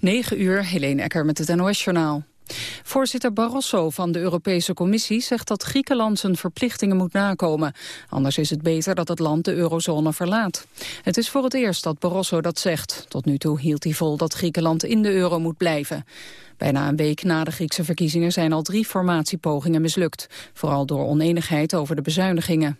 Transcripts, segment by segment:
9 uur, Helene Ecker met het NOS-journaal. Voorzitter Barroso van de Europese Commissie zegt dat Griekenland zijn verplichtingen moet nakomen. Anders is het beter dat het land de eurozone verlaat. Het is voor het eerst dat Barroso dat zegt. Tot nu toe hield hij vol dat Griekenland in de euro moet blijven. Bijna een week na de Griekse verkiezingen zijn al drie formatiepogingen mislukt. Vooral door oneenigheid over de bezuinigingen.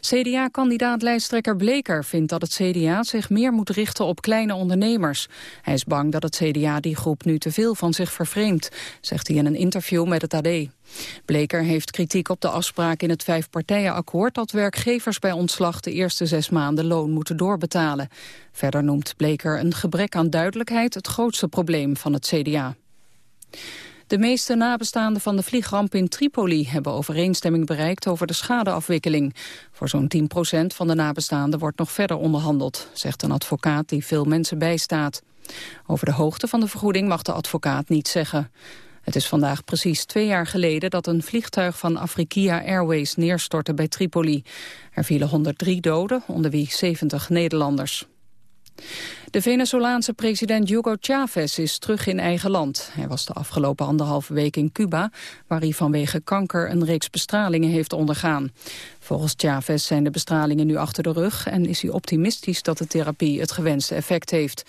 CDA-kandidaat-lijsttrekker Bleker vindt dat het CDA zich meer moet richten op kleine ondernemers. Hij is bang dat het CDA die groep nu te veel van zich vervreemdt, zegt hij in een interview met het AD. Bleker heeft kritiek op de afspraak in het vijfpartijenakkoord dat werkgevers bij ontslag de eerste zes maanden loon moeten doorbetalen. Verder noemt Bleker een gebrek aan duidelijkheid het grootste probleem van het CDA. De meeste nabestaanden van de vliegramp in Tripoli hebben overeenstemming bereikt over de schadeafwikkeling. Voor zo'n 10% van de nabestaanden wordt nog verder onderhandeld, zegt een advocaat die veel mensen bijstaat. Over de hoogte van de vergoeding mag de advocaat niet zeggen. Het is vandaag precies twee jaar geleden dat een vliegtuig van Afrikia Airways neerstortte bij Tripoli. Er vielen 103 doden, onder wie 70 Nederlanders. De Venezolaanse president Hugo Chavez is terug in eigen land. Hij was de afgelopen anderhalve week in Cuba... waar hij vanwege kanker een reeks bestralingen heeft ondergaan. Volgens Chavez zijn de bestralingen nu achter de rug... en is hij optimistisch dat de therapie het gewenste effect heeft.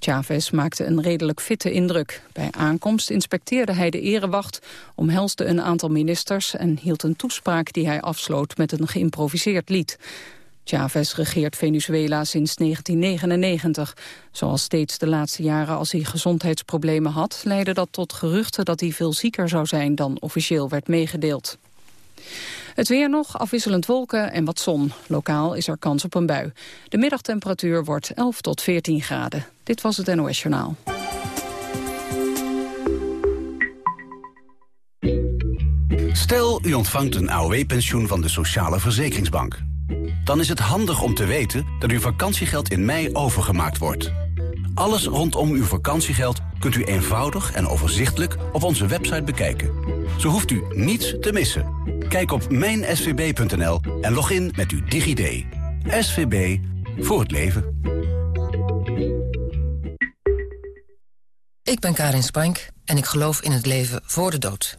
Chavez maakte een redelijk fitte indruk. Bij aankomst inspecteerde hij de erewacht, omhelste een aantal ministers... en hield een toespraak die hij afsloot met een geïmproviseerd lied. Chavez regeert Venezuela sinds 1999. Zoals steeds de laatste jaren als hij gezondheidsproblemen had... leidde dat tot geruchten dat hij veel zieker zou zijn dan officieel werd meegedeeld. Het weer nog, afwisselend wolken en wat zon. Lokaal is er kans op een bui. De middagtemperatuur wordt 11 tot 14 graden. Dit was het NOS Journaal. Stel, u ontvangt een AOW-pensioen van de Sociale Verzekeringsbank. Dan is het handig om te weten dat uw vakantiegeld in mei overgemaakt wordt. Alles rondom uw vakantiegeld kunt u eenvoudig en overzichtelijk op onze website bekijken. Zo hoeft u niets te missen. Kijk op mijnsvb.nl en log in met uw DigiD. SVB voor het leven. Ik ben Karin Spank en ik geloof in het leven voor de dood.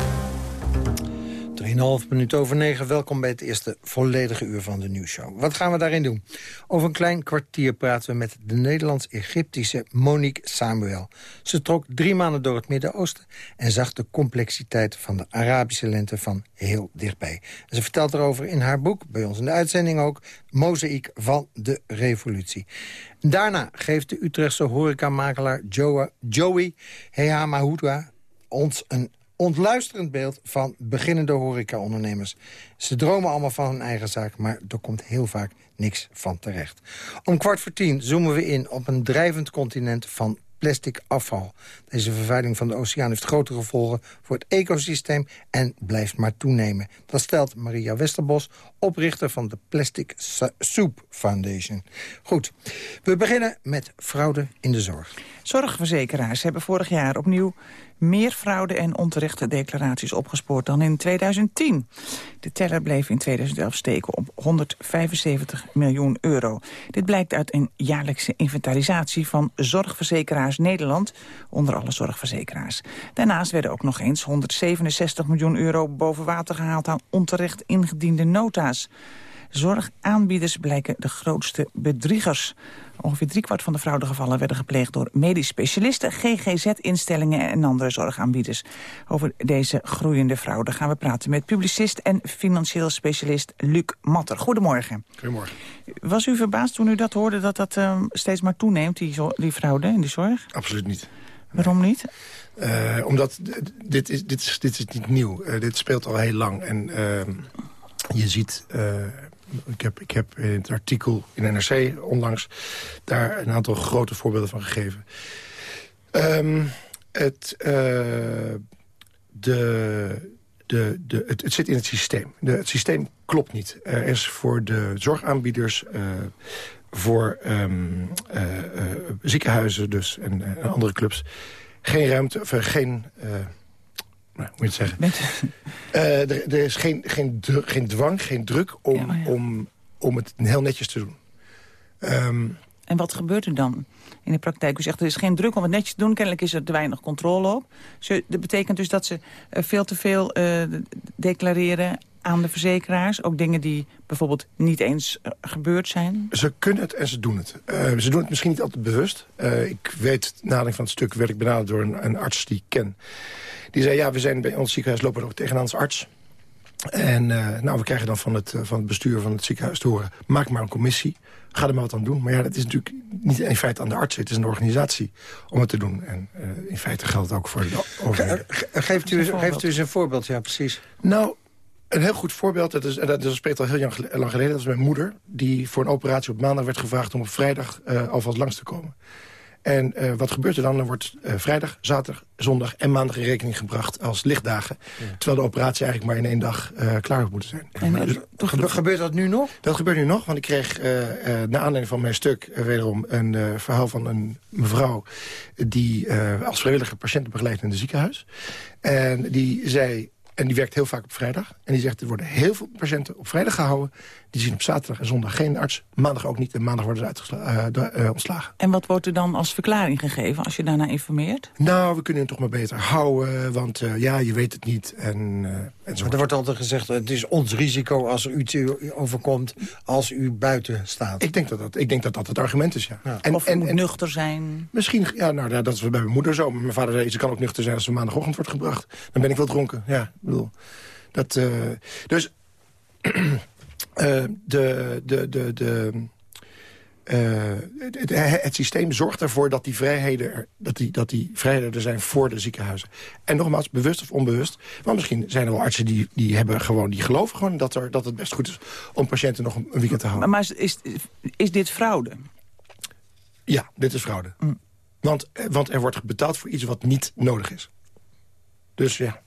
3,5 minuut over 9. Welkom bij het eerste volledige uur van de nieuwsshow. Wat gaan we daarin doen? Over een klein kwartier praten we met de Nederlands-Egyptische Monique Samuel. Ze trok drie maanden door het Midden-Oosten... en zag de complexiteit van de Arabische lente van heel dichtbij. Ze vertelt erover in haar boek, bij ons in de uitzending ook... Mozaïek van de Revolutie. Daarna geeft de Utrechtse horecamakelaar Joey Hehamahuta ons een ontluisterend beeld van beginnende horecaondernemers. Ze dromen allemaal van hun eigen zaak, maar er komt heel vaak niks van terecht. Om kwart voor tien zoomen we in op een drijvend continent van plastic afval. Deze vervuiling van de oceaan heeft grote gevolgen voor het ecosysteem en blijft maar toenemen. Dat stelt Maria Westerbos, oprichter van de Plastic Soup Foundation. Goed, we beginnen met fraude in de zorg. Zorgverzekeraars hebben vorig jaar opnieuw meer fraude en onterechte declaraties opgespoord dan in 2010. De teller bleef in 2011 steken op 175 miljoen euro. Dit blijkt uit een jaarlijkse inventarisatie van Zorgverzekeraars Nederland, onder alle zorgverzekeraars. Daarnaast werden ook nog eens 167 miljoen euro boven water gehaald aan onterecht ingediende nota's. Zorgaanbieders blijken de grootste bedriegers. Ongeveer driekwart van de fraudegevallen werden gepleegd door medisch specialisten, GGZ-instellingen en andere zorgaanbieders. Over deze groeiende fraude gaan we praten met publicist en financieel specialist Luc Matter. Goedemorgen. Goedemorgen. Was u verbaasd toen u dat hoorde dat dat uh, steeds maar toeneemt, die, die fraude in die zorg? Absoluut niet. Waarom niet? Uh, omdat dit is, dit, is, dit is niet nieuw. Uh, dit speelt al heel lang. En ehm, je ziet ik heb, ik heb in het artikel in NRC onlangs daar een aantal grote voorbeelden van gegeven. Um, het, uh, de, de, de, het, het, zit in het systeem. De, het systeem klopt niet. Er is voor de zorgaanbieders, uh, voor um, uh, ziekenhuizen dus en andere clubs... geen ruimte, of geen nou, moet je het zeggen. Uh, er, er, is geen, geen, geen dwang, geen druk om, ja, ja. om, om het heel netjes te doen. Um, en wat gebeurt er dan in de praktijk? U zegt er is geen druk om het netjes te doen. Kennelijk is er te weinig controle op. Zo, dat betekent dus dat ze uh, veel te veel uh, declareren aan de verzekeraars. Ook dingen die bijvoorbeeld niet eens uh, gebeurd zijn. Ze kunnen het en ze doen het. Uh, ze doen het misschien niet altijd bewust. Uh, ik weet, nadering van het stuk werd ik benaderd door een, een arts die ik ken. Die zei, ja, we zijn bij ons ziekenhuis lopen ook tegenaan als arts. En uh, nou, we krijgen dan van het, van het bestuur van het ziekenhuis te horen... maak maar een commissie, ga er maar wat aan doen. Maar ja, dat is natuurlijk niet in feite aan de arts. Het is een organisatie om het te doen. En uh, in feite geldt het ook voor de overheden. Ge geeft, u, geeft u eens een voorbeeld, ja, precies. Nou, een heel goed voorbeeld, dat, is, dat, dat speelt al heel lang geleden... dat is mijn moeder, die voor een operatie op maandag werd gevraagd... om op vrijdag uh, alvast langs te komen. En uh, wat gebeurt er dan? Dan wordt uh, vrijdag, zaterdag, zondag en maandag in rekening gebracht als lichtdagen. Ja. Terwijl de operatie eigenlijk maar in één dag uh, klaar moet moeten zijn. En, dus, gebe gebeurt dat nu nog? Dat gebeurt nu nog, want ik kreeg na aanleiding van mijn stuk... wederom een verhaal van een mevrouw... die als vrijwilliger patiënten begeleidt in het ziekenhuis. En die zei en die werkt heel vaak op vrijdag. En die zegt, er worden heel veel patiënten op vrijdag gehouden. Die zien op zaterdag en zondag geen arts. Maandag ook niet. En maandag worden ze uh, uh, ontslagen. En wat wordt er dan als verklaring gegeven als je daarna informeert? Nou, we kunnen het toch maar beter houden. Want uh, ja, je weet het niet. En, en zo er wordt altijd gezegd, het is ons risico als er iets overkomt... als u buiten staat. Ik denk dat dat, ik denk dat, dat het argument is, ja. ja. En, of en, nuchter zijn. Misschien, ja, nou, dat is bij mijn moeder zo. Mijn vader zei, ze kan ook nuchter zijn als ze maandagochtend wordt gebracht. Dan ben ik wel dronken, ja. Ik bedoel, dat, dus... Uh, de, de, de, de, uh, het, het, systeem zorgt ervoor dat die, vrijheden er, dat, die, dat die vrijheden er zijn voor de ziekenhuizen. En nogmaals, bewust of onbewust. Want misschien zijn er wel artsen die, die, hebben gewoon, die geloven gewoon dat, er, dat het best goed is... om patiënten nog een, een weekend te houden. Maar, maar is, is dit fraude? Ja, dit is fraude. Mm. Want, want er wordt betaald voor iets wat niet nodig is. Dus ja.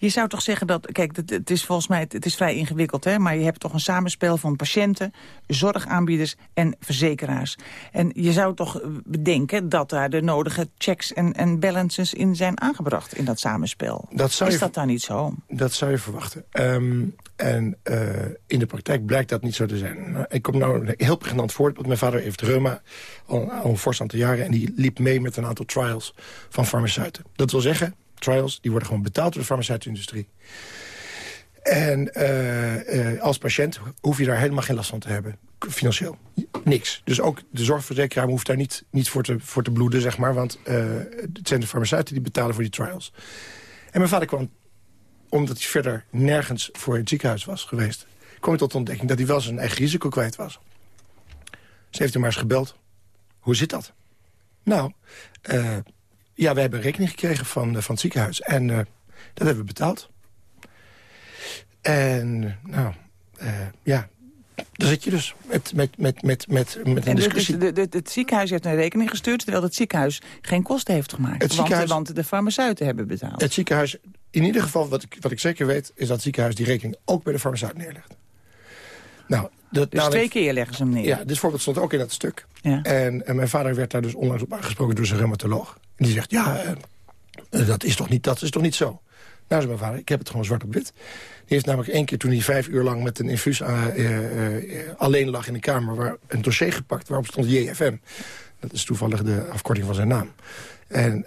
Je zou toch zeggen dat, kijk, het, is volgens mij het is vrij ingewikkeld, hè, maar je hebt toch een samenspel van patiënten, zorgaanbieders en verzekeraars. En je zou toch bedenken dat daar de nodige checks en, en balances in zijn aangebracht in dat samenspel. Dat zou is je, dat dan niet zo? Dat zou je verwachten. Um, en uh, in de praktijk blijkt dat niet zo te zijn. Nou, ik kom nou heel pregnant voorbeeld. Mijn vader heeft reuma al, al een fors aantal jaren... en die liep mee met een aantal trials van farmaceuten. Dat wil zeggen, trials, die worden gewoon betaald door de farmaceutische industrie. En uh, uh, als patiënt hoef je daar helemaal geen last van te hebben. Financieel. Niks. Dus ook de zorgverzekeraar hoeft daar niet, niet voor, te, voor te bloeden, zeg maar. Want uh, het zijn de farmaceuten die betalen voor die trials. En mijn vader kwam, omdat hij verder nergens voor het ziekenhuis was geweest... kwam hij tot de ontdekking dat hij wel zijn eigen risico kwijt was. Ze heeft hem maar eens gebeld. Hoe zit dat? Nou, ja, we hebben rekening gekregen van, van het ziekenhuis. En uh, dat hebben we betaald. En nou, uh, ja, daar zit je dus met, met, met, met, met, met een discussie. Dus de, de, het ziekenhuis heeft een rekening gestuurd... terwijl het ziekenhuis geen kosten heeft gemaakt. Het ziekenhuis, want, want de farmaceuten hebben betaald. Het ziekenhuis, in ieder geval wat ik, wat ik zeker weet... is dat het ziekenhuis die rekening ook bij de farmaceut neerlegt. Nou, dat, dus twee keer leggen ze hem neer? Ja, dit voorbeeld stond ook in dat stuk. Ja. En, en, mijn vader werd daar dus onlangs op aangesproken door zijn rheumatoloog. En die zegt, ja, uh, dat, is toch niet, dat is toch niet zo? Nou, zei mijn vader, ik heb het gewoon zwart op wit. Die heeft namelijk één keer toen hij vijf uur lang met een infuus uh, uh, alleen lag in de kamer... waar een dossier gepakt waarop stond JFM. Dat is toevallig de afkorting van zijn naam. En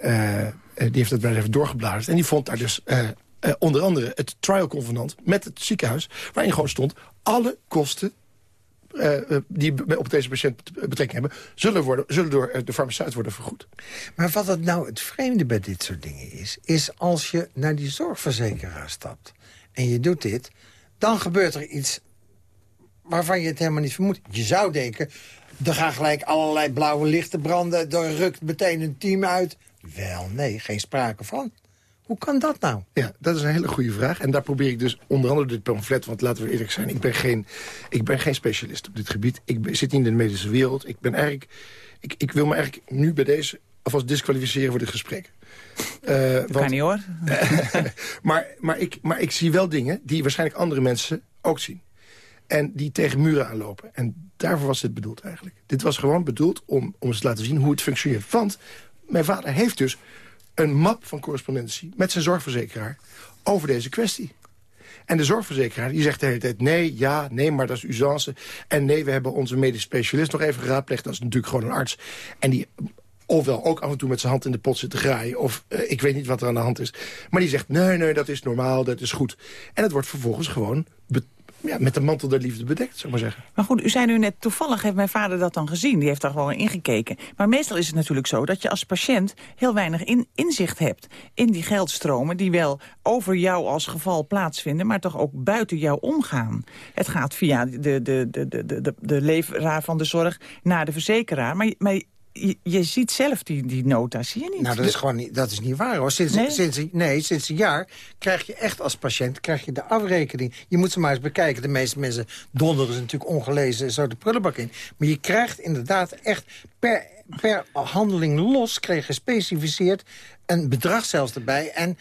die heeft het bij even doorgebladerd. En die vond daar dus onder andere het trial convenant met het ziekenhuis... waarin gewoon stond alle kosten eh, die op deze patiënt betrekking hebben... zullen, worden, zullen door de farmaceut worden vergoed. Maar wat het nou het vreemde bij dit soort dingen is... is als je naar die zorgverzekeraar stapt en je doet dit... dan gebeurt er iets waarvan je het helemaal niet vermoedt. Je zou denken, er gaan gelijk allerlei blauwe lichten branden... er rukt meteen een team uit. Wel, nee, geen sprake van. Hoe kan dat nou? Ja, dat is een hele goede vraag. En daar probeer ik dus onder andere dit pamflet... want laten we eerlijk zijn, ik ben geen, ik ben geen specialist op dit gebied. Ik zit niet in de medische wereld. Ik, ben eigenlijk, ik, ik wil me eigenlijk nu bij deze alvast disqualificeren voor dit gesprek. Uh, dat kan niet hoor. maar, maar, ik, maar ik zie wel dingen die waarschijnlijk andere mensen ook zien. En die tegen muren aanlopen. En daarvoor was dit bedoeld eigenlijk. Dit was gewoon bedoeld om, om eens te laten zien hoe het functioneert. Want mijn vader heeft dus een map van correspondentie met zijn zorgverzekeraar over deze kwestie. En de zorgverzekeraar die zegt de hele tijd... nee, ja, nee, maar dat is usance. En nee, we hebben onze medisch specialist nog even geraadpleegd. Dat is natuurlijk gewoon een arts. En die ofwel ook af en toe met zijn hand in de pot zit te graaien... of uh, ik weet niet wat er aan de hand is. Maar die zegt, nee, nee, dat is normaal, dat is goed. En het wordt vervolgens gewoon ja, met de mantel der liefde bedekt, zou maar zeggen. Maar goed, u zei nu net, toevallig heeft mijn vader dat dan gezien. Die heeft daar gewoon ingekeken. Maar meestal is het natuurlijk zo dat je als patiënt heel weinig in, inzicht hebt... in die geldstromen die wel over jou als geval plaatsvinden... maar toch ook buiten jou omgaan. Het gaat via de, de, de, de, de, de leveraar van de zorg naar de verzekeraar. Maar, maar je, ziet zelf die, die nota, zie je niet? Nou, dat is gewoon niet, dat is niet waar hoor. Sinds, nee? Sinds, nee, sinds een jaar krijg je echt als patiënt krijg je de afrekening. Je moet ze maar eens bekijken. De meeste mensen donderen ze natuurlijk ongelezen zo de prullenbak in. Maar je krijgt inderdaad echt per, per handeling los... kreeg gespecificeerd een bedrag zelfs erbij. En,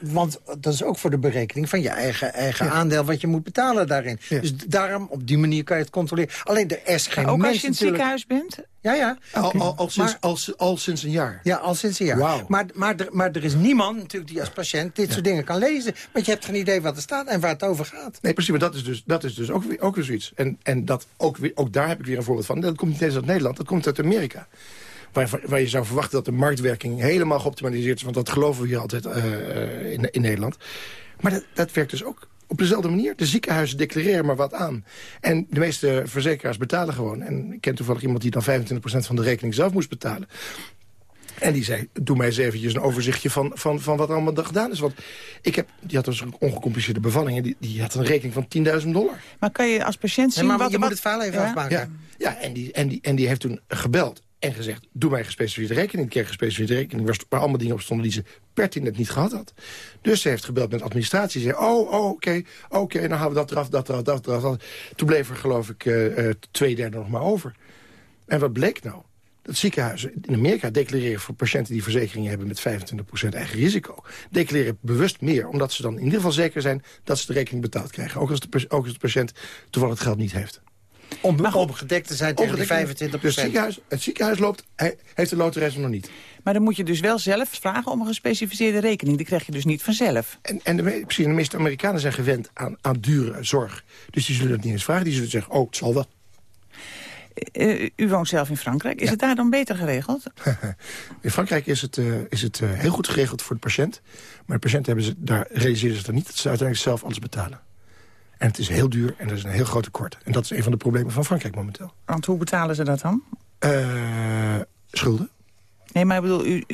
want dat is ook voor de berekening van je eigen, eigen aandeel... wat je moet betalen daarin. Dus daarom, op die manier kan je het controleren. Alleen er is geen Ook als je in het ziekenhuis bent? Ja, ja. Al, al, sinds, al, al, sinds een jaar? Ja, al sinds een jaar. Wow. Maar, maar, er, maar er is niemand natuurlijk die als patiënt dit soort dingen kan lezen. Want je hebt geen idee wat er staat en waar het over gaat. Nee, precies. Maar dat is dus, dat is dus ook, weer, ook weer zoiets. En, en dat ook, weer, ook daar heb ik weer een voorbeeld van. Dat komt niet eens uit Nederland, dat komt uit Amerika. Waar, waar, je zou verwachten dat de marktwerking helemaal geoptimaliseerd is. Want dat geloven we hier altijd uh, in, in Nederland. Maar dat, dat werkt dus ook op dezelfde manier. De ziekenhuizen declareren maar wat aan. En de meeste verzekeraars betalen gewoon. En ik ken toevallig iemand die dan 25% van de rekening zelf moest betalen. En die zei, doe mij eens eventjes een overzichtje van, van, van wat er allemaal gedaan is. Want ik heb, die had dus een ongecompliceerde bevalling... en die, die had een rekening van 10.000 dollar. Maar kan je als patiënt zien... maar wat, je moet het verhaal even afmaken. Ja, ja en, die, en, die, en die heeft toen gebeld en gezegd, doe mij gespecificeerde rekening. Kreeg gespecificeerde rekening waar, allemaal dingen op stonden... die ze pertinent niet gehad had. Dus ze heeft gebeld met de administratie. Ze zei, oh, oh oké, oké, dan halen we dat eraf, dat eraf, dat eraf. Toen bleef er geloof ik uh, twee derde nog maar over. En wat bleek nou? Dat ziekenhuizen in Amerika declareren voor patiënten die verzekeringen hebben met 25% eigen risico. Declareren bewust meer, omdat ze dan in ieder geval zeker zijn dat ze de rekening betaald krijgen. Ook als de, ook als de patiënt toevallig het geld niet heeft. Om, maar om gedekt te zijn tegen de 25 dus het ziekenhuis, het ziekenhuis loopt, hij heeft de loterij nog niet. Maar dan moet je dus wel zelf vragen om een gespecificeerde rekening. Die krijg je dus niet vanzelf. En, en de, precies, de meeste Amerikanen zijn gewend aan, aan dure zorg. Dus die zullen dat niet eens vragen. Die zullen zeggen, oh, het zal wel. Uh, u woont zelf in Frankrijk. Is het daar dan beter geregeld? in Frankrijk is het, uh, is het uh, heel goed geregeld voor de patiënt. Maar de patiënt hebben ze, daar realiseren ze dan niet dat ze uiteindelijk zelf alles betalen. En het is heel duur en er is een heel groot tekort. En dat is een van de problemen van Frankrijk momenteel. Want hoe betalen ze dat dan? Uh, schulden. Nee, maar ik bedoel, u,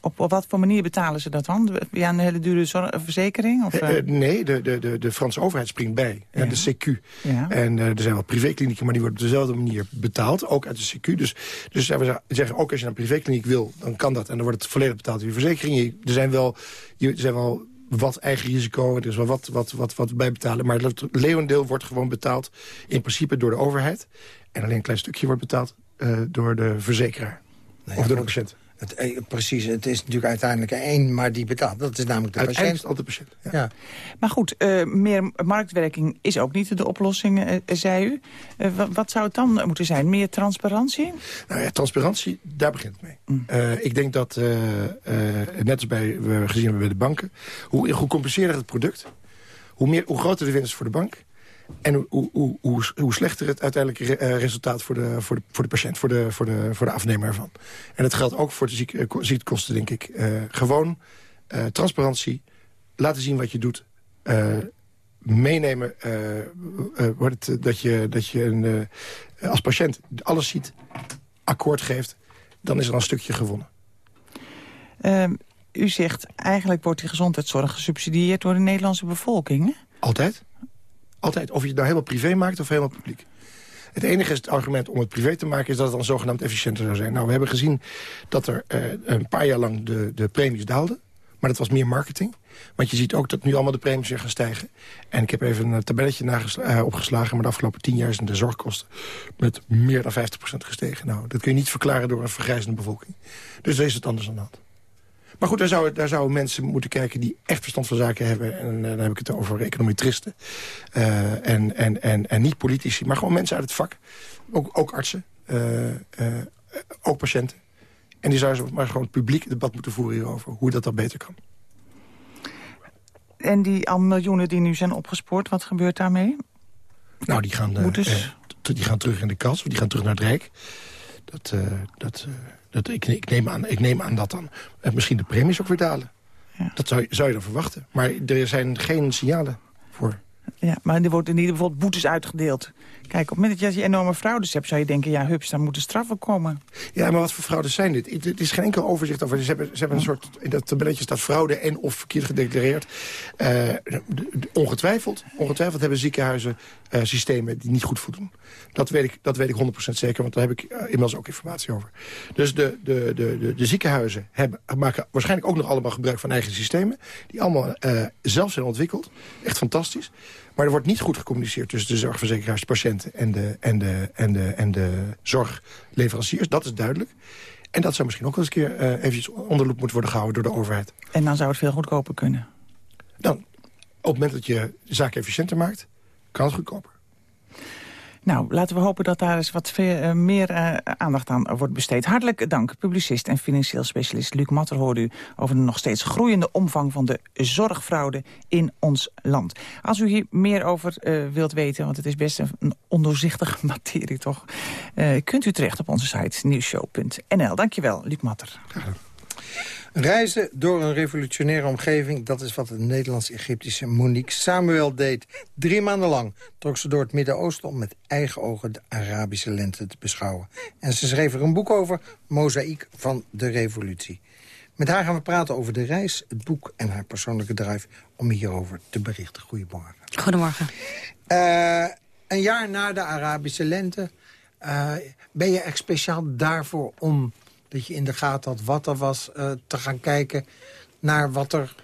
op, op wat voor manier betalen ze dat dan? Via een hele dure verzekering? Of, uh, nee, de, de, de, de Franse overheid springt bij. Ja. De CQ. Ja. En uh, er zijn wel privéklinieken, maar die worden op dezelfde manier betaald. Ook uit de CQ. Dus, dus we zeggen, ook als je naar een privékliniek wil, dan kan dat. En dan wordt het volledig betaald door je verzekering. Er zijn wel, er zijn wel wat eigen risico. Er is wel wat, wat, wat, wat bij betalen. Maar het leeuwendeel wordt gewoon betaald in principe door de overheid. En alleen een klein stukje wordt betaald uh, door de verzekeraar. Nee, of door de patiënt. Het, eh, precies, het is natuurlijk uiteindelijk één, maar die betaalt. Dat is namelijk de patiënt. altijd de patiënt, ja. ja. Maar goed, uh, meer marktwerking is ook niet de oplossing, uh, zei u. wat zou het dan moeten zijn? Meer transparantie? Nou ja, transparantie, daar begint het mee. Mm. ik denk dat, net als bij, we gezien hebben bij de banken... hoe, hoe compliceerder het product, hoe, meer, hoe groter de winst voor de bank... En hoe, hoe, hoe, hoe slechter het uiteindelijke eh, resultaat voor de, voor, de, voor de patiënt, voor de, voor, de, voor de afnemer ervan. En dat geldt ook voor de ziek, eh, ziektekosten, denk ik. Uh, gewoon uh, transparantie, laten zien wat je doet. meenemen... wordt het, dat je, dat je een, als patiënt alles ziet, akkoord geeft... dan is er een stukje gewonnen. Ehm, u zegt, eigenlijk wordt die gezondheidszorg gesubsidieerd door de Nederlandse bevolking, hè? Altijd. Altijd. Of je het nou helemaal privé maakt of helemaal publiek. Het enige argument om het privé te maken... is dat het dan zogenaamd efficiënter zou zijn. Nou, we hebben gezien dat er uh, een paar jaar lang de, de premies daalden. Maar dat was meer marketing. Want je ziet ook dat nu allemaal de premies weer gaan stijgen. En ik heb even een tabelletje uh, opgeslagen... maar de afgelopen tien jaar zijn de zorgkosten met meer dan 50% gestegen. Nou, dat kun je niet verklaren door een vergrijzende bevolking. Dus daar is het anders aan hand. Maar goed, daar zouden daar mensen moeten kijken die echt verstand van zaken hebben. En uh, dan heb ik het over econometristen. Uh, en, en, en, en niet politici, maar gewoon mensen uit het vak. Ook, ook artsen. Uh, ook patiënten. En die zouden maar gewoon publiek debat moeten voeren hierover. Hoe dat dan beter kan. En die al miljoenen die nu zijn opgespoord, wat gebeurt daarmee? Nou, die gaan, die gaan terug in de kas, of die gaan terug naar het Rijk. Dat, dat, dat, ik, ik, neem aan, ik neem aan dat dan eh, misschien de premies ook weer dalen. Ja. Dat zou, zou je dan verwachten. Maar er zijn geen signalen voor. Ja, maar er worden in ieder geval boetes uitgedeeld. Kijk, op het moment dat je enorme fraudes hebt... zou je denken, ja, hups, daar moeten straffen komen. Ja, maar wat voor fraudes zijn dit? Het is geen enkel overzicht over. Ze hebben, ze hebben een soort... In dat tabelletje staat fraude en of verkeerd gedeclareerd. Uh, ongetwijfeld, ongetwijfeld hebben ziekenhuizen uh, systemen die niet goed voldoen. Dat weet ik, dat weet ik 100% zeker, want daar heb ik uh, inmiddels ook informatie over. Dus de, de, de, de, de ziekenhuizen hebben, maken waarschijnlijk ook nog allemaal gebruik van eigen systemen... die allemaal zelf zijn ontwikkeld. Echt fantastisch. Maar er wordt niet goed gecommuniceerd tussen de zorgverzekeraars, de patiënten en de, en de, en de, en de zorgleveranciers. Dat is duidelijk. En dat zou misschien ook wel eens een keer uh, eventjes onder loep moeten worden gehouden door de overheid. En dan zou het veel goedkoper kunnen? Dan, op het moment dat je de zaak efficiënter maakt, kan het goedkoper. Nou, laten we hopen dat daar eens wat eh, meer uh, aandacht aan wordt besteed. Hartelijk dank, publicist en financieel specialist Luc Matter hoorde u... over de nog steeds groeiende omvang van de zorgfraude in ons land. Als u hier meer over uh, wilt weten, want het is best een ondoorzichtige materie toch... kunt u terecht op onze site nieuwshow.nl. Dankjewel, Luc Matter. Reizen door een revolutionaire omgeving... dat is wat de Nederlands-Egyptische Monique Samuel deed. Drie maanden lang trok ze door het Midden-Oosten... om met eigen ogen de Arabische lente te beschouwen. En ze schreef er een boek over, Mozaïek van de Revolutie. Met haar gaan we praten over de reis, het boek en haar persoonlijke drive... om hierover te berichten. Goedemorgen. Goedemorgen. Uh, een jaar na de Arabische lente... Uh, ben je echt speciaal daarvoor om dat je in de gaten had wat er was... Uh, te gaan kijken naar wat er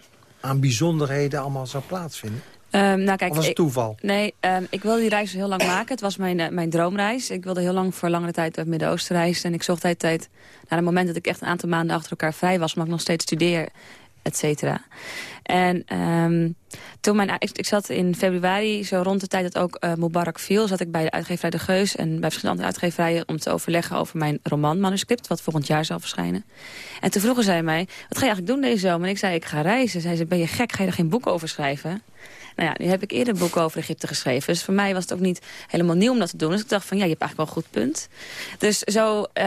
aan bijzonderheden allemaal zou plaatsvinden? Um, nou, kijk, of was het toeval? nee, um, ik wilde die reis heel lang maken. Het was mijn, uh, mijn droomreis. Ik wilde heel lang voor langere tijd uit het Midden-Oosten reizen. En ik zocht de tijd naar het moment dat ik echt een aantal maanden achter elkaar vrij was... maar ik nog steeds studeer, et cetera. En um, toen mijn, ik, zat in februari, zo rond de tijd dat ook uh, Mubarak viel... zat ik bij de uitgeverij De Geus en bij verschillende andere uitgeverijen... om te overleggen over mijn romanmanuscript, wat volgend jaar zal verschijnen. En toen vroegen zij mij, wat ga je eigenlijk doen deze zomer? En ik zei, ik ga reizen. Zij zei, ben je gek, ga je er geen boek over schrijven? Nou ja, nu heb ik eerder boeken over Egypte geschreven. Dus voor mij was het ook niet helemaal nieuw om dat te doen. Dus ik dacht van, ja, je hebt eigenlijk wel een goed punt. Dus zo, uh,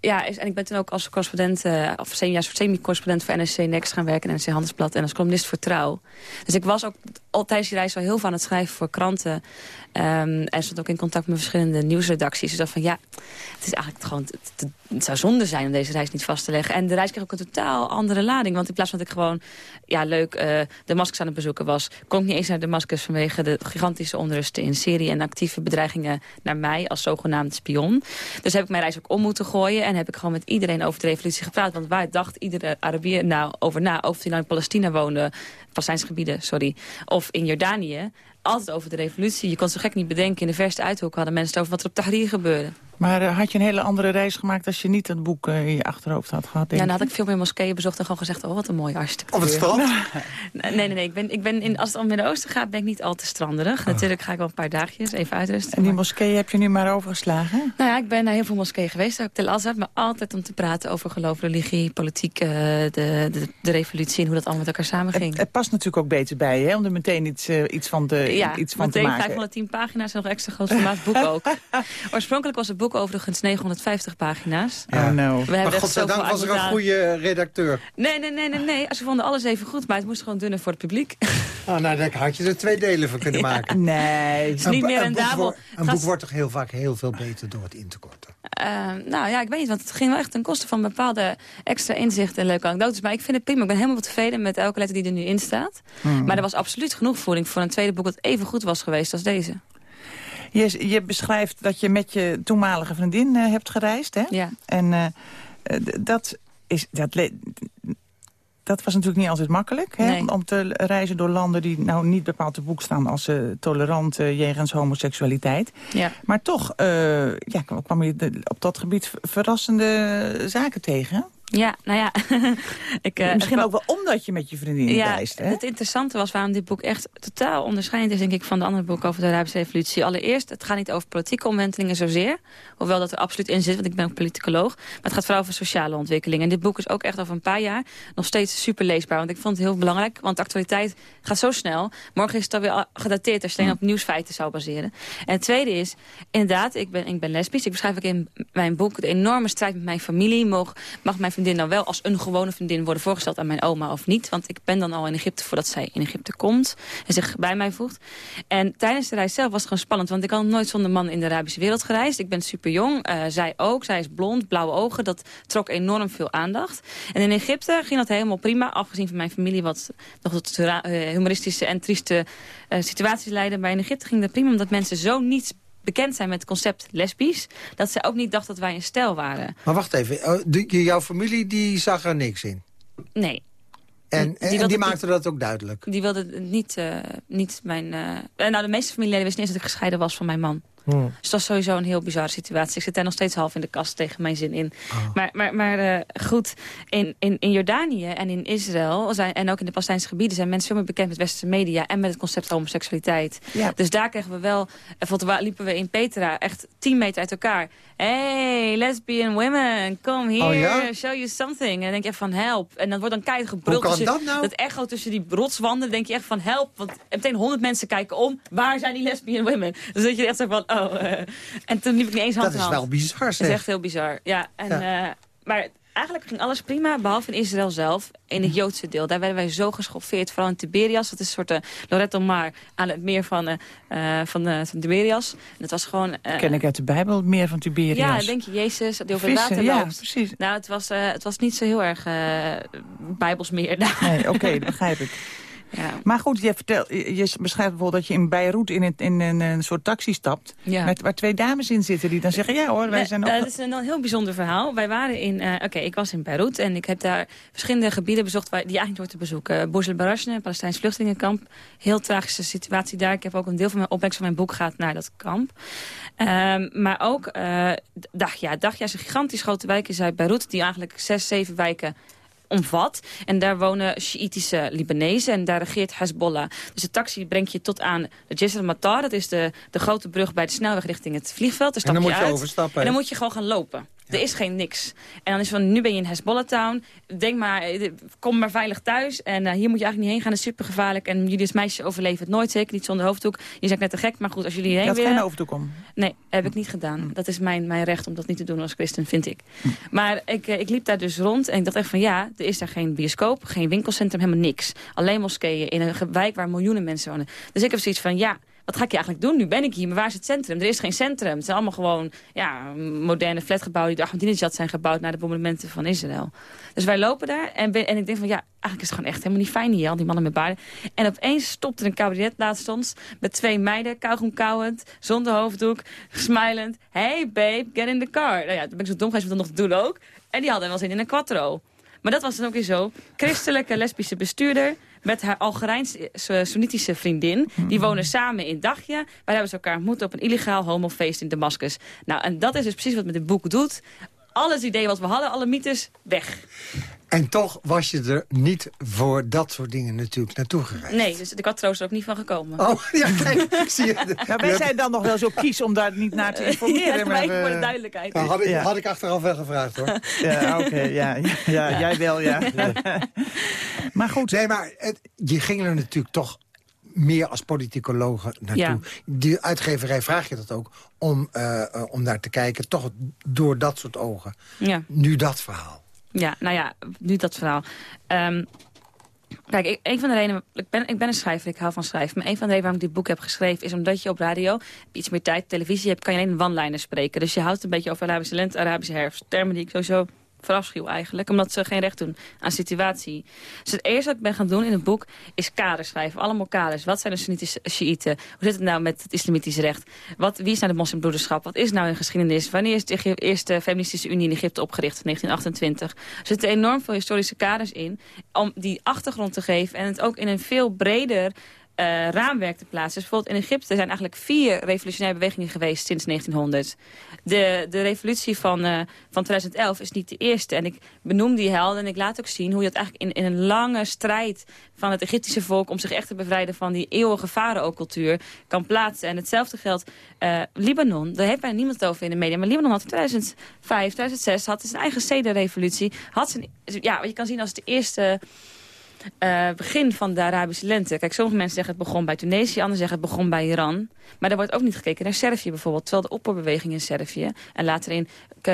ja, en ik ben toen ook als correspondent, uh, of semi-correspondent voor NSC Next gaan werken, NSC Handelsblad en als columnist voor Trouw. Dus ik was ook al tijdens die reis wel heel veel het schrijven voor kranten. Um, en stond ook in contact met verschillende nieuwsredacties. Dus dacht van, ja, het is eigenlijk gewoon, het, zou zonde zijn om deze reis niet vast te leggen. En de reis kreeg ook een totaal andere lading. Want in plaats van dat ik gewoon, ja, leuk, uh, Damascus aan het bezoeken was, kon ik niet eens naar Damascus vanwege de gigantische onrusten in Syrië en actieve bedreigingen naar mij als zogenaamd spion. Dus heb ik mijn reis ook om moeten gooien en heb ik gewoon met iedereen over de revolutie gepraat. Want waar dacht iedere Arabier nou over na, of hij nou in Palestina woonde, Palestijnsgebieden, sorry, of in Jordanië, altijd over de revolutie. Je kon zo gek niet bedenken. In de verste uithoek hadden mensen het over wat er op Tahrir gebeurde. Maar uh, had je een hele andere reis gemaakt als je niet het boek uh, in je achterhoofd had gehad? Ja, dan had ik veel meer moskeeën bezocht en gewoon gezegd... oh, wat een mooie architectuur. Of het strand? nee, nee, nee. Ik ben, ik ben in, als het om Midden-Oosten gaat, ben ik niet al te stranderig. Oh. Natuurlijk ga ik wel een paar dagjes even uitrusten. En die moskeeën heb je nu maar overgeslagen? Nou ja, ik ben naar heel veel moskeeën geweest. Ook Tel Azhar, maar altijd om te praten over geloof, religie, politiek... Uh, de, de, de, revolutie en hoe dat allemaal met elkaar samenging. Het, het past natuurlijk ook beter bij, hè? Om er meteen iets, iets van de ja, iets van te maken. 510 pagina's en nog extra groot formaat boek ook. Oorspronkelijk was het boek overigens 950 pagina's. Ja. Oh no. We maar godzijdank was er een goede redacteur. Nee, nee, nee, nee, nee. Ze vonden alles even goed, maar het moest gewoon dunner voor het publiek. Oh, nou, daar had je er twee delen van kunnen maken. Nee. Het is niet meer een Een, een boek wordt toch heel vaak heel veel beter door het in te korten? Uh, nou ja, ik weet niet, want het ging wel echt ten koste van bepaalde extra inzichten en leuke anekdotes. Maar ik vind het prima. Ik ben helemaal tevreden met elke letter die er nu in staat. Hmm. Maar er was absoluut genoeg voeding voor een tweede boek dat even goed was geweest als deze. Je, je beschrijft dat je met je toenmalige vriendin uh, hebt gereisd, hè? Ja. En uh, dat is... Dat dat was natuurlijk niet altijd makkelijk. Hè? Nee. Om te reizen door landen die nou niet bepaald te boek staan... als uh, tolerant uh, jegens homoseksualiteit. Ja. Maar toch uh, ja, kwam je op dat gebied verrassende zaken tegen. Ja, nou ja. ik, uh, Misschien ook wel omdat je met je vriendin ja, reist. Hè? Het interessante was waarom dit boek echt totaal onderscheidend is... denk ik van de andere boeken over de Arabische revolutie. Allereerst, het gaat niet over politieke omwentelingen zozeer. Hoewel dat er absoluut in zit, want ik ben ook politicoloog. Maar het gaat vooral over sociale ontwikkelingen. En dit boek is ook echt over een paar jaar nog steeds super leesbaar. Want ik vond het heel belangrijk, want de actualiteit gaat zo snel. Morgen is het alweer gedateerd als je alleen op nieuwsfeiten zou baseren. En het tweede is, inderdaad, ik ben, ik ben lesbisch. Ik beschrijf ook in mijn boek de enorme strijd met mijn familie. Mag, mag mijn vriendin nou wel als een gewone vriendin worden voorgesteld aan mijn oma of niet? Want ik ben dan al in Egypte voordat zij in Egypte komt en zich bij mij voegt. En tijdens de reis zelf was het gewoon spannend, want ik had nooit zonder man in de Arabische wereld gereisd. Ik ben super jong, uh, zij ook. Zij is blond, blauwe ogen. Dat trok enorm veel aandacht. En in Egypte ging dat helemaal prima, afgezien van mijn familie wat nog tot uh, humoristische en trieste uh, situaties leidde. Maar in Egypte ging dat prima, omdat mensen zo niet bekend zijn met het concept lesbisch... dat ze ook niet dacht dat wij een stijl waren. Maar wacht even, de, jouw familie die zag er niks in? Nee. En die, en die maakte dat ook duidelijk? Die wilde niet, uh, niet mijn... Uh, nou, de meeste familieleden wisten niet eens dat ik gescheiden was van mijn man. Hmm. Dus dat was sowieso een heel bizarre situatie. Ik zit daar nog steeds half in de kast tegen mijn zin in. Oh. Maar, maar, maar uh, goed, in, in, in Jordanië en in Israël... Zijn, en ook in de Palestijnse gebieden... zijn mensen veel meer bekend met westerse media... en met het concept homoseksualiteit. Ja. Dus daar kregen we wel... Bijvoorbeeld liepen we in Petra echt 10 meter uit elkaar. Hey, lesbian women, come here, oh, ja? show you something. En dan denk je echt van help. En dan wordt dan keihard gebruld. Hoe kan dat nou? Dat echo tussen die rotswanden, denk je echt van help. Want meteen honderd mensen kijken om. Waar zijn die lesbian women? Dus dat je echt zo van, oh. Uh. En toen liep ik niet eens hand Dat is wel bizar, zeg. Dat is echt heel bizar, ja. En, ja. Uh, maar eigenlijk ging alles prima, behalve in Israël zelf. In het Joodse deel. Daar werden wij zo geschoffeerd. Vooral in Tiberias. Dat is een soort uh, Loretto Mar aan het meer van, uh, van, uh, van Tiberias. En dat was gewoon... Ken ik uit de Bijbel, het meer van Tiberias. Ja, denk je, Jezus, die over het water ja, precies. Nou, het was, het was niet zo heel erg Bijbels meer. Nee, oké, okay, begrijp ik. Ja. Maar goed, je, vertel, je beschrijft bijvoorbeeld dat je in Beirut in, het, in een, een soort taxi stapt... Ja. Met, waar twee dames in zitten die dan zeggen... ja hoor, wij zijn ook... Dat is een, heel bijzonder verhaal. Wij waren in... Uh, Oké, okay, ik was in Beirut en ik heb daar verschillende gebieden bezocht... Waar, die eigenlijk nooit te bezoeken. Bourj el-Barashne, een Palestijns vluchtelingenkamp. Heel tragische situatie daar. Ik heb ook een deel van mijn opbrengst van mijn boek gehad naar dat kamp. Um, maar ook uh, Dagja. Dagja is een gigantisch grote wijk in Zuid-Beirut... die eigenlijk zes, zeven wijken omvat. En daar wonen Sjiitische Libanezen en daar regeert Hezbollah. Dus de taxi brengt je tot aan de Jisr Matar. Dat is de, de grote brug bij de snelweg richting het vliegveld. Daar en dan je moet je uit. overstappen. En dan moet je gewoon gaan lopen. Ja. Er is geen niks. En dan is van, nu ben je in Hezbollah Town. Denk maar, kom maar veilig thuis. En uh, hier moet je eigenlijk niet heen gaan. Het is super gevaarlijk. En jullie als meisjes overleven het nooit. Zeker niet zonder hoofddoek. Je zegt net te gek. Maar goed, als jullie heen willen... Je had geen hoofddoek om? Nee, heb ik niet gedaan. Mm. Dat is mijn, mijn recht om dat niet te doen als christen, vind ik. Mm. Maar ik, ik liep daar dus rond. En ik dacht echt van, ja, er is daar geen bioscoop. Geen winkelcentrum, helemaal niks. Alleen moskeeën in een wijk waar miljoenen mensen wonen. Dus ik heb zoiets van, ja... Wat ga ik eigenlijk doen? Nu ben ik hier, maar waar is het centrum? Er is geen centrum. Het zijn allemaal gewoon ja, moderne flatgebouwen... die door Ahmadinejad zijn gebouwd naar de bombardementen van Israël. Dus wij lopen daar en, ben, en ik denk van... ja, eigenlijk is het gewoon echt helemaal niet fijn hier, al die mannen met baarden. En opeens stopte een cabaret laatst ons... met twee meiden, kauwgom kauwend, zonder hoofddoek, smilend. Hey babe, get in the car. Nou ja, toen ben ik zo dom geweest dat nog te doen ook. En die hadden wel zin in een quattro. Maar dat was dan ook weer zo. Christelijke lesbische bestuurder met haar Algerijns-Soenitische vriendin. Die wonen samen in Dagje. Waar hebben ze elkaar ontmoet op een illegaal homofeest in Damascus. Nou, en dat is dus precies wat met dit boek doet. Alles idee wat we hadden, alle mythes, weg. En toch was je er niet voor dat soort dingen natuurlijk naartoe gereisd. Nee, dus ik had er ook niet van gekomen. Oh, ja, kijk, zie je. Ja, wij zijn dan nog wel zo kies om daar niet naar te informeren. ja, maar voor de duidelijkheid. Nou, had, ik, ja. had ik achteraf wel gevraagd, hoor. Ja, oké, okay, ja, ja, ja, jij wel, ja. maar goed. Nee, maar het, je ging er natuurlijk toch meer als politicologen naartoe. Die uitgeverij vraag je dat ook om, uh, om naar te kijken, toch door dat soort ogen. Ja. Nu dat verhaal. Ja, nou ja, nu dat verhaal. Um, Kijk, ik, een van de redenen, ik ben, ik ben een schrijver, ik hou van schrijven. Maar een van de redenen waarom ik dit boek heb geschreven... is omdat je op radio iets meer tijd, televisie hebt... kan je alleen one-liner spreken. Dus je houdt een beetje over Arabische lente, Arabische herfst. Termen die ik sowieso verafschuw eigenlijk. Omdat ze geen recht doen aan situatie. Dus het eerste wat ik ben gaan doen in het boek is kaders schrijven. Allemaal kaders. Wat zijn de Sunnitische Shiiten? Hoe zit het nou met het islamitisch recht? Wat, wie is nou de moslimbroederschap? Wat is nou een geschiedenis? Wanneer is de eerste feministische unie in Egypte opgericht? In 1928. Er zitten enorm veel historische kaders in om die achtergrond te geven. En het ook in een veel breder uh, raamwerk te plaatsen. Dus bijvoorbeeld in Egypte zijn eigenlijk vier revolutionaire bewegingen geweest sinds 1900. De, de revolutie van, uh, van 2011 is niet de eerste. En ik benoem die helden en ik laat ook zien hoe je dat eigenlijk in, in een lange strijd van het Egyptische volk... om zich echt te bevrijden van die eeuwige farao-cultuur kan plaatsen. En hetzelfde geldt uh, Libanon. Daar heeft bijna niemand over in de media. Maar Libanon had in 2005, 2006 had zijn eigen zedenrevolutie. Had zijn, ja, je kan zien als de eerste uh, begin van de Arabische lente. Kijk, sommige mensen zeggen het begon bij Tunesië, anderen zeggen het begon bij Iran. Maar er wordt ook niet gekeken naar Servië bijvoorbeeld. Terwijl de opperbeweging in Servië en later in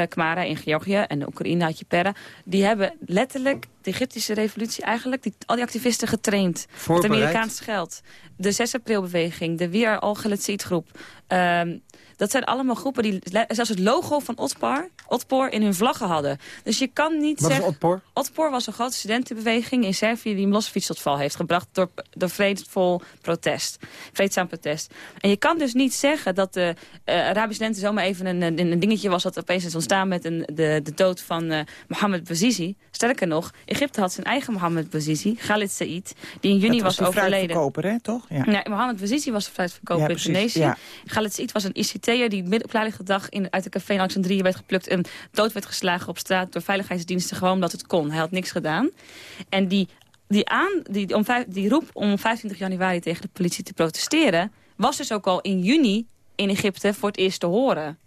Kmara in Georgië en de Oekraïne had je Perra... die hebben letterlijk de Egyptische revolutie eigenlijk, die, al die activisten getraind. Met Amerikaans geld. De 6 april beweging, de We Are All groep. Um, dat zijn allemaal groepen die zelfs het logo van Otpar, Otpor in hun vlaggen hadden. Dus je kan niet Wat zeggen... Wat is Otpor? Otpor was een grote studentenbeweging in Servië... die Milosevic tot val heeft gebracht door, door vreedvol protest. Vreedzaam protest. En je kan dus niet zeggen dat de uh, Arabische lente zomaar even een, een, dingetje was... dat opeens is ontstaan met een, de, de dood van uh, Mohammed Bouazizi. Sterker nog, Egypte had zijn eigen Mohammed Bouazizi, Khalid Said... die in juni was, was overleden. hè, toch? Ja. Nee, Mohammed Bouazizi was de fruitverkoper in Tunesië. Ja. Khalid Said was een Die midden op dag in, uit de café in Alexandrië werd geplukt... en dood werd geslagen op straat door veiligheidsdiensten... gewoon omdat het kon. Hij had niks gedaan. En die, die, aan, die, om, die roep om 25 januari tegen de politie te protesteren... was dus ook al in juni in Egypte voor het eerst te horen.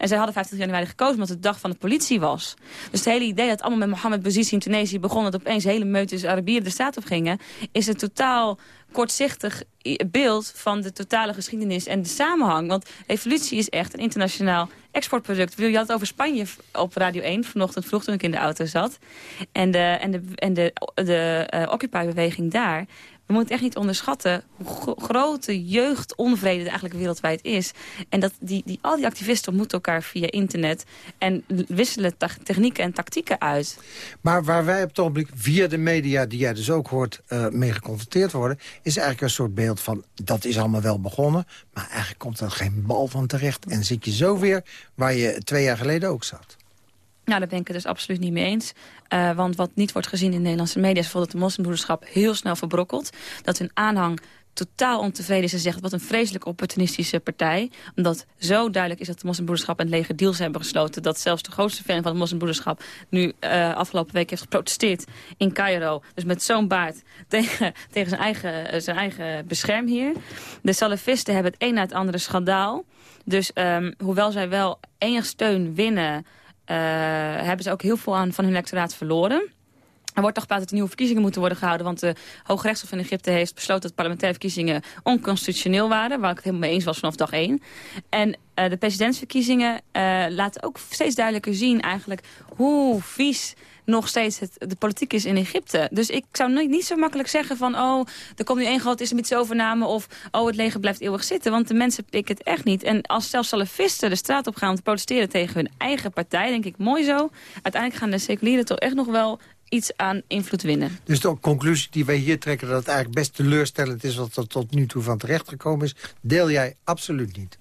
En zij hadden 25 januari gekozen omdat het de dag van de politie was. Dus het hele idee dat allemaal met Mohammed Bouazizi in Tunesië begon... dat opeens hele meutes Arabieren de straat op gingen... is een totaal kortzichtig beeld van de totale geschiedenis en de samenhang. Want evolutie is echt een internationaal exportproduct. Je had het over Spanje op Radio 1 vanochtend vroeg toen ik in de auto zat. En de, en de, en de, de uh, Occupy-beweging daar we moeten echt niet onderschatten hoe grote jeugdonvrede er eigenlijk wereldwijd is. En dat die, die, al die activisten moeten elkaar via internet en wisselen technieken en tactieken uit. Maar waar wij op het ogenblik via de media, die jij dus ook hoort, uh, mee geconfronteerd worden... is eigenlijk een soort beeld van, dat is allemaal wel begonnen... maar eigenlijk komt er geen bal van terecht. En zit je zo weer waar je twee jaar geleden ook zat. Nou, daar ben ik het dus absoluut niet mee eens. Uh, want wat niet wordt gezien in de Nederlandse media... is bijvoorbeeld dat de moslimbroederschap heel snel verbrokkelt. Dat hun aanhang totaal ontevreden is en zegt... wat een vreselijk opportunistische partij. Omdat zo duidelijk is dat de moslimbroederschap en het deals hebben gesloten... dat zelfs de grootste fan van de moslimbroederschap... nu uh, afgelopen week heeft geprotesteerd in Cairo. Dus met zo'n baard tegen, tegen zijn, eigen, uh, zijn eigen beschermheer. De salafisten hebben het een na het andere schandaal. Dus um, hoewel zij wel enig steun winnen... Eh, hebben ze ook heel veel aan van hun lectoraat verloren. Er wordt toch gepraat dat er nieuwe verkiezingen moeten worden gehouden... want de Hoge Rechtshof van Egypte heeft besloten... dat parlementaire verkiezingen onconstitutioneel waren... waar ik het helemaal mee eens was vanaf dag één. En uh, de presidentsverkiezingen uh, laten ook steeds duidelijker zien... eigenlijk hoe vies nog steeds het, de politiek is in Egypte. Dus ik zou niet, niet zo makkelijk zeggen van... oh, er komt nu één grote islamitische overname... of oh, het leger blijft eeuwig zitten. Want de mensen pikken het echt niet. En als zelfs salafisten de straat op gaan om te protesteren tegen hun eigen partij... denk ik, mooi zo. Uiteindelijk gaan de seculieren toch echt nog wel iets aan invloed winnen. Dus de conclusie die wij hier trekken... dat het eigenlijk best teleurstellend is wat er tot nu toe van terecht gekomen is... deel jij absoluut niet?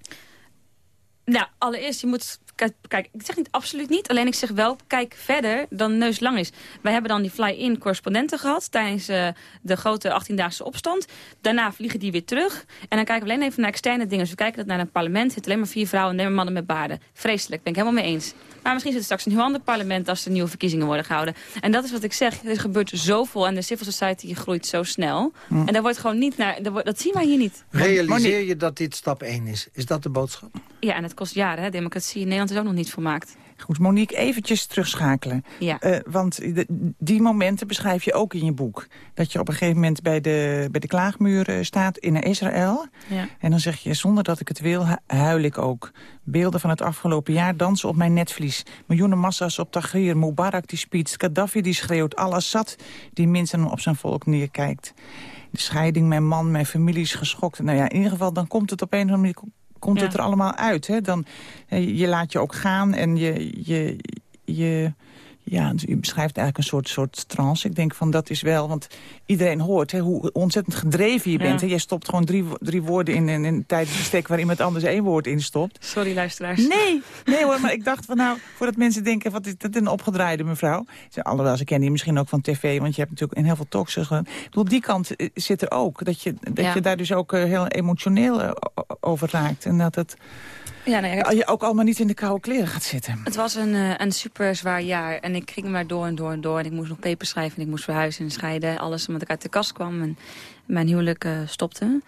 Nou, allereerst, je moet kijk, ik zeg niet absoluut niet. Alleen ik zeg wel, kijk verder dan neus lang is. Wij hebben dan die fly-in correspondenten gehad tijdens uh, de grote 18-daagse opstand. Daarna vliegen die weer terug. En dan kijken we alleen even naar externe dingen. Dus we kijken dat naar een parlement zitten alleen maar vier vrouwen en alleen maar mannen met baarden. Vreselijk, ben ik helemaal mee eens. Maar misschien zit er straks een heel ander parlement als er nieuwe verkiezingen worden gehouden. En dat is wat ik zeg. Er gebeurt zoveel en de civil society groeit zo snel. Hm. En daar wordt gewoon niet naar. Dat zien wij hier niet. Realiseer je dat dit stap 1 is? Is dat de boodschap? Ja, en het kost jaren. Hè? Democratie in Nederland is ook nog niet volmaakt. Goed, Monique, eventjes terugschakelen. Ja. Uh, want de, die momenten beschrijf je ook in je boek. Dat je op een gegeven moment bij de, bij de klaagmuur staat in Israël. Ja. En dan zeg je, zonder dat ik het wil, huil ik ook. Beelden van het afgelopen jaar dansen op mijn netvlies. Miljoenen massa's op Tahrir, Mubarak die spietst, Gaddafi die schreeuwt... Al-Assad die minstens op zijn volk neerkijkt. De scheiding, mijn man, mijn familie is geschokt. Nou ja, in ieder geval, dan komt het op een of andere manier komt Ja. het er allemaal uit. Hè? Dan, eh, je laat je ook gaan en je, je, je, ja, u beschrijft eigenlijk een soort, soort trance. Ik denk van dat is wel, want iedereen hoort hè, hoe ontzettend gedreven je Ja. bent. Hè? Jij stopt gewoon drie, drie woorden in, in, een stek waar iemand anders één woord in stopt. Sorry, luisteraars. Nee, nee hoor, maar ik dacht van nou, voordat mensen denken, wat is dat een opgedraaide mevrouw? Ze- Alhoewel, ze kennen je misschien ook van tv, want je hebt natuurlijk in heel veel gedaan. Ik bedoel, die kant eh, zit er ook. Dat je, dat Ja. je daar dus ook eh, heel emotioneel eh, over raakt. En dat het Ja, je ook allemaal niet in de koude kleren gaat zitten. Het was een, eh, een super zwaar jaar. En ik ging maar door en door en door. En ik moest nog papers schrijven. En ik moest verhuizen en scheiden. Alles omdat ik uit de kast kwam. En mijn huwelijk eh, stopte.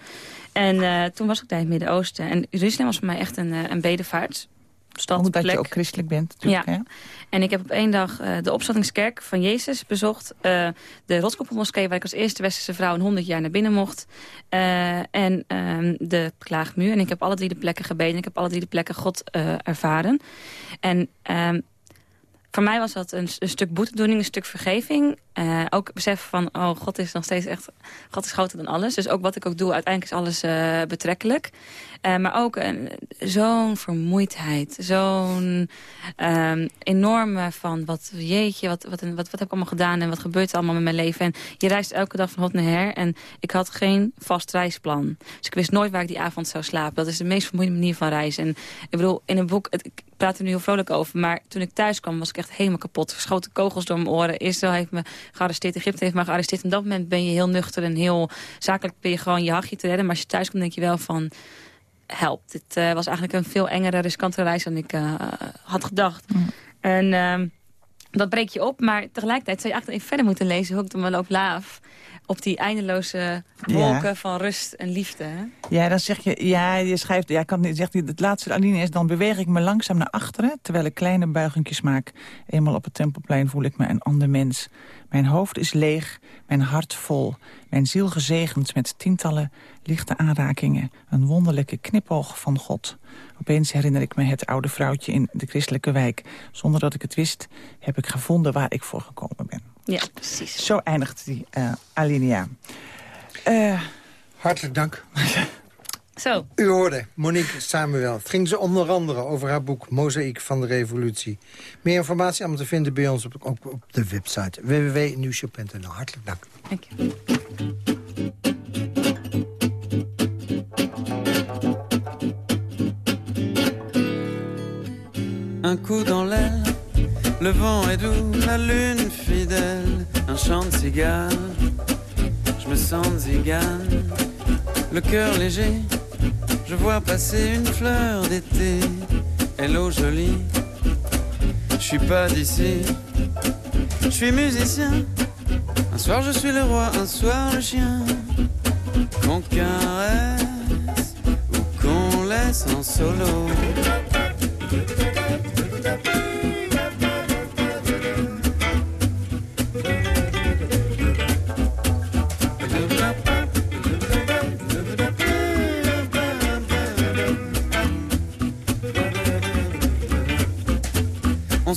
En eh, toen was ik daar in het Midden-Oosten. En Jeruzalem was voor mij echt een, een bedevaart. Stad, Omdat plek. je ook christelijk bent. Natuurlijk, Ja. hè? En ik heb op één dag eh, de opstandingskerk van Jezus bezocht. eh, de Rotskoppelmoskee waar ik als eerste westerse vrouw in 100 jaar naar binnen mocht. eh, en ehm, de klaagmuur. En ik heb alle drie de plekken gebeden. Ik heb alle drie de plekken God ervaren. En ehm, voor mij was dat een, een stuk boetedoening, een stuk vergeving. Eh, ook besef van, oh, God is nog steeds echt... God is groter dan alles. Dus ook wat ik ook doe, uiteindelijk is alles eh, betrekkelijk. Eh, maar ook zo'n vermoeidheid. Zo'n ehm, enorme van, wat jeetje, wat, wat, wat, wat heb ik allemaal gedaan... en wat gebeurt er allemaal met mijn leven. En je reist elke dag van hot naar her. En ik had geen vast reisplan. Dus ik wist nooit waar ik die avond zou slapen. Dat is de meest vermoeiende manier van reizen. En ik bedoel, in een boek... Het, ik praat er nu heel vrolijk over. Maar toen ik thuis kwam, was ik echt helemaal kapot. Geschoten kogels door mijn oren. Israël heeft me gearresteerd. Egypte heeft me gearresteerd. En op dat moment ben je heel nuchter en heel zakelijk ben je gewoon je hachje te redden. Maar als je thuis komt, denk je wel van... Help, dit eh, was eigenlijk een veel engere, riskantere reis dan ik eh, had gedacht. En ehm, dat breek je op. Maar tegelijkertijd zou je eigenlijk even verder moeten lezen. Hoek dan wel ook laaf. Op die eindeloze wolken van rust en liefde. Hè? Ja, dan zeg je, ja, je schrijft, ja, kan niet, zegt het laatste alinea is, dan beweeg ik me langzaam naar achteren, terwijl ik kleine buigingjes maak. Eenmaal op het Tempelplein voel ik me een ander mens. Mijn hoofd is leeg, mijn hart vol, mijn ziel gezegend met tientallen lichte aanrakingen. Een wonderlijke knipoog van God. Opeens herinner ik me het oude vrouwtje in de christelijke wijk. Zonder dat ik het wist, heb ik gevonden waar ik voor gekomen ben. Ja, precies. Zo eindigt die eh, alinea. Eh, Hartelijk dank. Zo. U hoorde Monique Samuel. Het ging ze onder andere over haar boek Mozaïek van de Revolutie. Meer informatie allemaal te vinden bij ons op, op, op de website www.nieuwshow.nl. Hartelijk dank. Dank je. Un coup dans l'aile, le vent est doux, la lune fidèle, un chant de. Je me sens zigane, le cœur léger. Je vois passer une fleur d'été. Hello jolie, je suis pas d'ici. Je suis musicien. Un soir je suis le roi, un soir le chien. Qu'on caresse ou qu'on laisse en solo.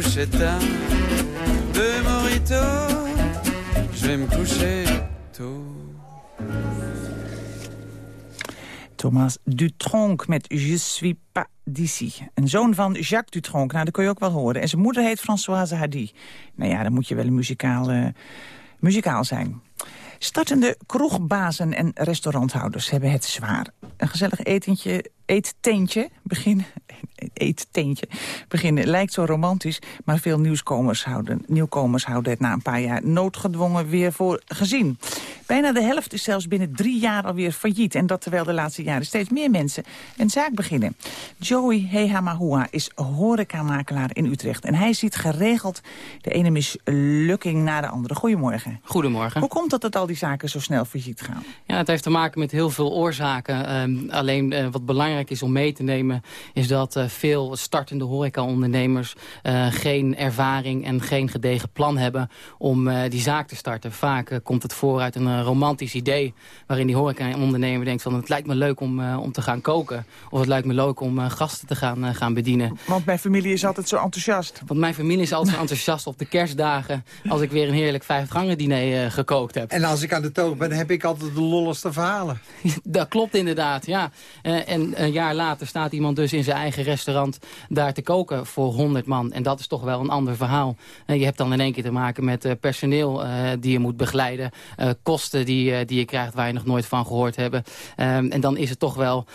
Coucher tard. De je vais me coucher tôt. Thomas Dutronc met Je suis pas d'ici. Een zoon van Jacques Dutronc, nou dat kun je ook wel horen. En zijn moeder heet Françoise Hardy. Nou ja, dan moet je wel muzikaal, uh, muzikaal zijn. Startende kroegbazen en restauranthouders hebben het zwaar. Een gezellig etentje, eetteentje beginnen, eetteentje beginnen lijkt zo romantisch... maar veel nieuwkomers houden, nieuwkomers houden het na een paar jaar noodgedwongen weer voor gezien. Bijna de helft is zelfs binnen drie jaar alweer failliet. En dat terwijl de laatste jaren steeds meer mensen een zaak beginnen. Joey Hehamahua is horecamakelaar in Utrecht. En hij ziet geregeld de ene mislukking na de andere. Goedemorgen. Goedemorgen. Hoe komt het dat al die zaken zo snel failliet gaan? Ja, het heeft te maken met heel veel oorzaken. Um, alleen uh, wat belangrijk is om mee te nemen... is dat uh, veel startende horecaondernemers uh, geen ervaring en geen gedegen plan hebben... om die zaak te starten. Vaak komt het voor uit een romantisch idee... waarin die horecaondernemer denkt van... het lijkt me leuk om, om te gaan koken. Of het lijkt me leuk om gasten te gaan, gaan bedienen. Want mijn familie is altijd zo enthousiast. Want mijn familie is altijd zo enthousiast op de kerstdagen... als ik weer een heerlijk vijfgangen diner gekookt heb. En als ik aan de toog ben, heb ik altijd de lolligste verhalen. dat klopt inderdaad, ja. Uh, en een jaar later staat iemand dus in zijn eigen restaurant daar te koken voor 100 man. En dat is toch wel een ander verhaal. Uh, je hebt dan in één keer te maken met uh, personeel die je moet begeleiden. kosten die, die je krijgt waar je nog nooit van gehoord hebt. en dan is het toch wel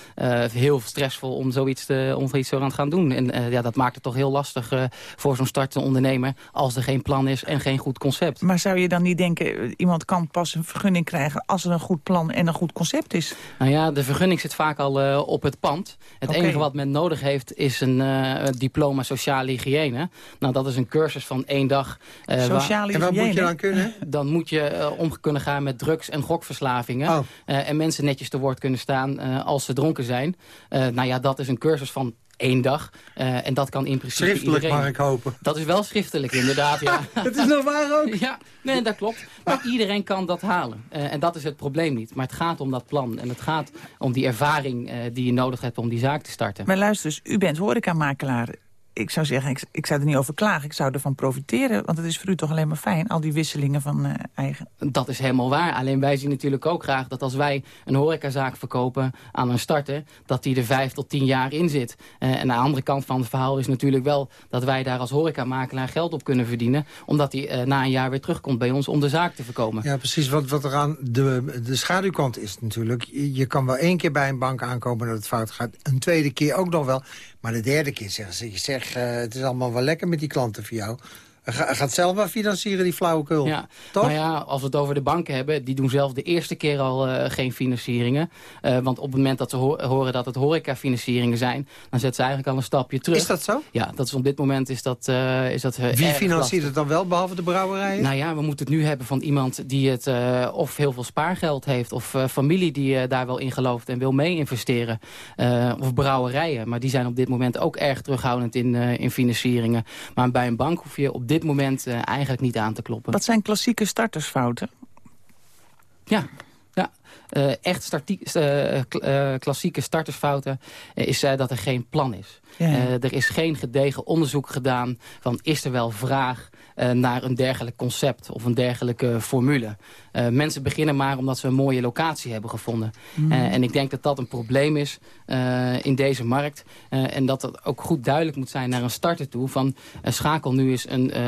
heel stressvol om zoiets, te, om zoiets aan te gaan doen. En ja, dat maakt het toch heel lastig voor zo'n startende ondernemer... als er geen plan is en geen goed concept. Maar zou je dan niet denken, iemand kan pas een vergunning krijgen... als er een goed plan en een goed concept is? Nou ja, de vergunning zit vaak al uh, op het pand. Het okay. enige wat men nodig heeft is een uh, diploma sociale hygiëne. Nou, dat is een cursus van één dag. Uh, sociale hygiëne? En wat moet je dan kunnen? Dan moet je om kunnen gaan met drugs- en gokverslavingen. Oh. en mensen netjes te woord kunnen staan als ze dronken zijn. nou ja, dat is een cursus van één dag. Uh, en dat kan in principe Schriftelijk iedereen. mag ik hopen. Dat is wel schriftelijk, inderdaad. Ja. dat is nog waar ook? Ja, nee, dat klopt. Maar iedereen kan dat halen. Uh, en dat is het probleem niet. Maar het gaat om dat plan. En het gaat om die ervaring uh, die je nodig hebt om die zaak te starten. Maar luister eens, u bent horecamakelaar ik zou zeggen, ik, ik, zou er niet over klagen. Ik zou ervan profiteren, want het is voor u toch alleen maar fijn... al die wisselingen van uh, eigen... Dat is helemaal waar. Alleen wij zien natuurlijk ook graag dat als wij een horecazaak verkopen aan een starter... dat die er vijf tot tien jaar in zit. Uh, en de andere kant van het verhaal is natuurlijk wel... dat wij daar als horecamakelaar geld op kunnen verdienen... omdat die uh, na een jaar weer terugkomt bij ons om de zaak te verkopen. Ja, precies. Wat, wat er aan de, de schaduwkant is natuurlijk... je kan wel één keer bij een bank aankomen dat het fout gaat. Een tweede keer ook nog wel. Maar de derde keer zeggen ze, je zegt, uh, het is allemaal wel lekker met die klanten voor jou. Ga, gaat zelf maar financieren, die flauwekul. Ja. Toch? Maar ja, als we het over de banken hebben... die doen zelf de eerste keer al uh, geen financieringen. Uh, want op het moment dat ze ho horen dat het horecafinancieringen zijn... dan zetten ze eigenlijk al een stapje terug. Is dat zo? Ja, dat is op dit moment is dat, uh, is dat Wie financiert het dan wel, behalve de brouwerijen? Nou ja, we moeten het nu hebben van iemand die het of heel veel spaargeld heeft... of familie die daar wel in gelooft en wil mee investeren. of brouwerijen, maar die zijn op dit moment ook erg terughoudend in, in financieringen. Maar bij een bank hoef je op dit moment uh, eigenlijk niet aan te kloppen. Wat zijn klassieke startersfouten? Ja, ja. Uh, echt uh, klassieke startersfouten is dat er geen plan is. Ja, ja. er is geen gedegen onderzoek gedaan van is er wel vraag naar een dergelijk concept of een dergelijke formule. Uh, mensen beginnen maar omdat ze een mooie locatie hebben gevonden. Mm. Uh, en ik denk dat dat een probleem is in deze markt. en dat het ook goed duidelijk moet zijn naar een starter toe. Van schakel nu eens een,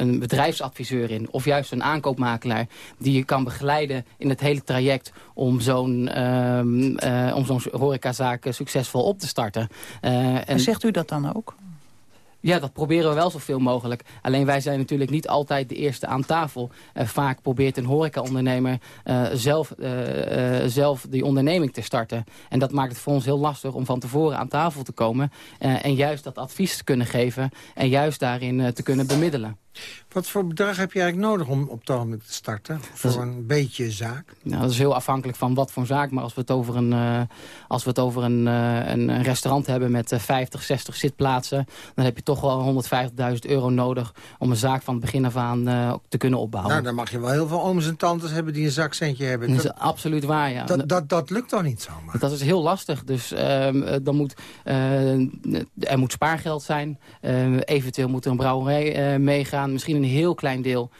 een bedrijfsadviseur in. Of juist een aankoopmakelaar die je kan begeleiden in het hele traject om zo'n om zo'n horecazaak succesvol op te starten. en, en zegt u dat dan ook? Ja, dat proberen we wel zoveel mogelijk. Alleen wij zijn natuurlijk niet altijd de eerste aan tafel. Uh, vaak probeert een horecaondernemer uh, zelf, uh, zelf die onderneming te starten. En dat maakt het voor ons heel lastig om van tevoren aan tafel te komen. en juist dat advies te kunnen geven. En juist daarin te kunnen bemiddelen. Wat voor bedrag heb je eigenlijk nodig om op het ogenblik te starten? Voor een beetje zaak? Nou, dat is heel afhankelijk van wat voor zaak. Maar als we het over een, uh, als we het over een, uh, een restaurant hebben met uh, 50, 60 zitplaatsen... dan heb je toch wel 150.000 euro nodig om een zaak van het begin af aan uh, te kunnen opbouwen. Nou, dan mag je wel heel veel ooms en tantes hebben die een zakcentje hebben. Dat is absoluut waar, ja. Dat, dat, dat lukt toch niet zomaar? Dat is heel lastig. Dus ehm, dan moet, er moet spaargeld zijn. Ehm, eventueel moet er een brouwerij meegaan. Misschien een heel klein deel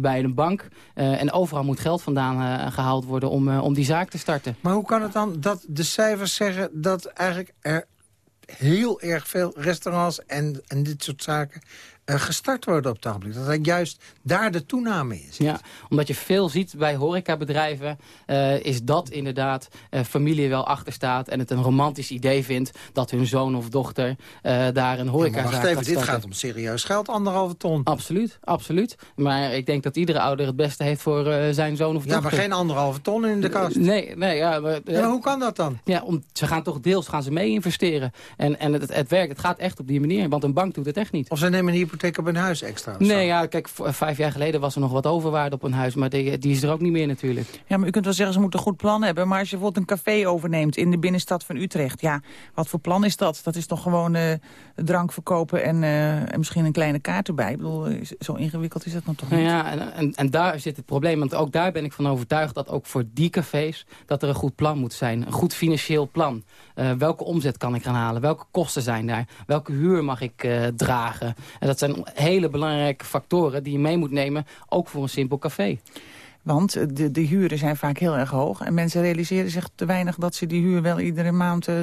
bij een bank. En overal moet geld vandaan gehaald worden om, om die zaak te starten. Maar hoe kan het dan dat de cijfers zeggen dat eigenlijk er heel erg veel restaurants en, en dit soort zaken gestart worden op het ogenblik. Dat dat juist daar de toename is. Ja, omdat je veel ziet bij horecabedrijven... Uh, is dat inderdaad uh, familie wel achter staat... en het een romantisch idee vindt dat hun zoon of dochter daar een horecazaak ja, wacht even, dit gaat om serieus geld, anderhalve ton. Absoluut, absoluut. Maar ik denk dat iedere ouder het beste heeft voor zijn zoon of dochter. Ja, maar geen anderhalve ton in de kast. nee, nee. Ja, maar, ja, hoe kan dat dan? Ja, om, ze gaan toch deels gaan ze mee investeren. En, en het, het, het werkt, het gaat echt op die manier. Want een bank doet het echt niet. Of ze nemen een hypotheek op een huis extra? Nee, ja, kijk, vijf jaar geleden was er nog wat overwaarde op een huis. Maar die, die is er ook niet meer natuurlijk. Ja, maar u kunt wel zeggen, ze moeten een goed plan hebben. Maar als je bijvoorbeeld een café overneemt in de binnenstad van Utrecht. Ja, wat voor plan is dat? Dat is toch gewoon uh, drank verkopen en, uh, en misschien een kleine kaart erbij. Ik bedoel, zo ingewikkeld is dat nog toch niet? Ja, en, en, en, daar zit het probleem. Want ook daar ben ik van overtuigd dat ook voor die cafés... dat er een goed plan moet zijn. Een goed financieel plan. Uh, welke omzet kan ik gaan halen? Welke kosten zijn daar? Welke huur mag ik dragen? En dat zijn hele belangrijke factoren die je mee moet nemen, ook voor een simpel café. Want de, de huren zijn vaak heel erg hoog. En mensen realiseren zich te weinig dat ze die huur wel iedere maand uh,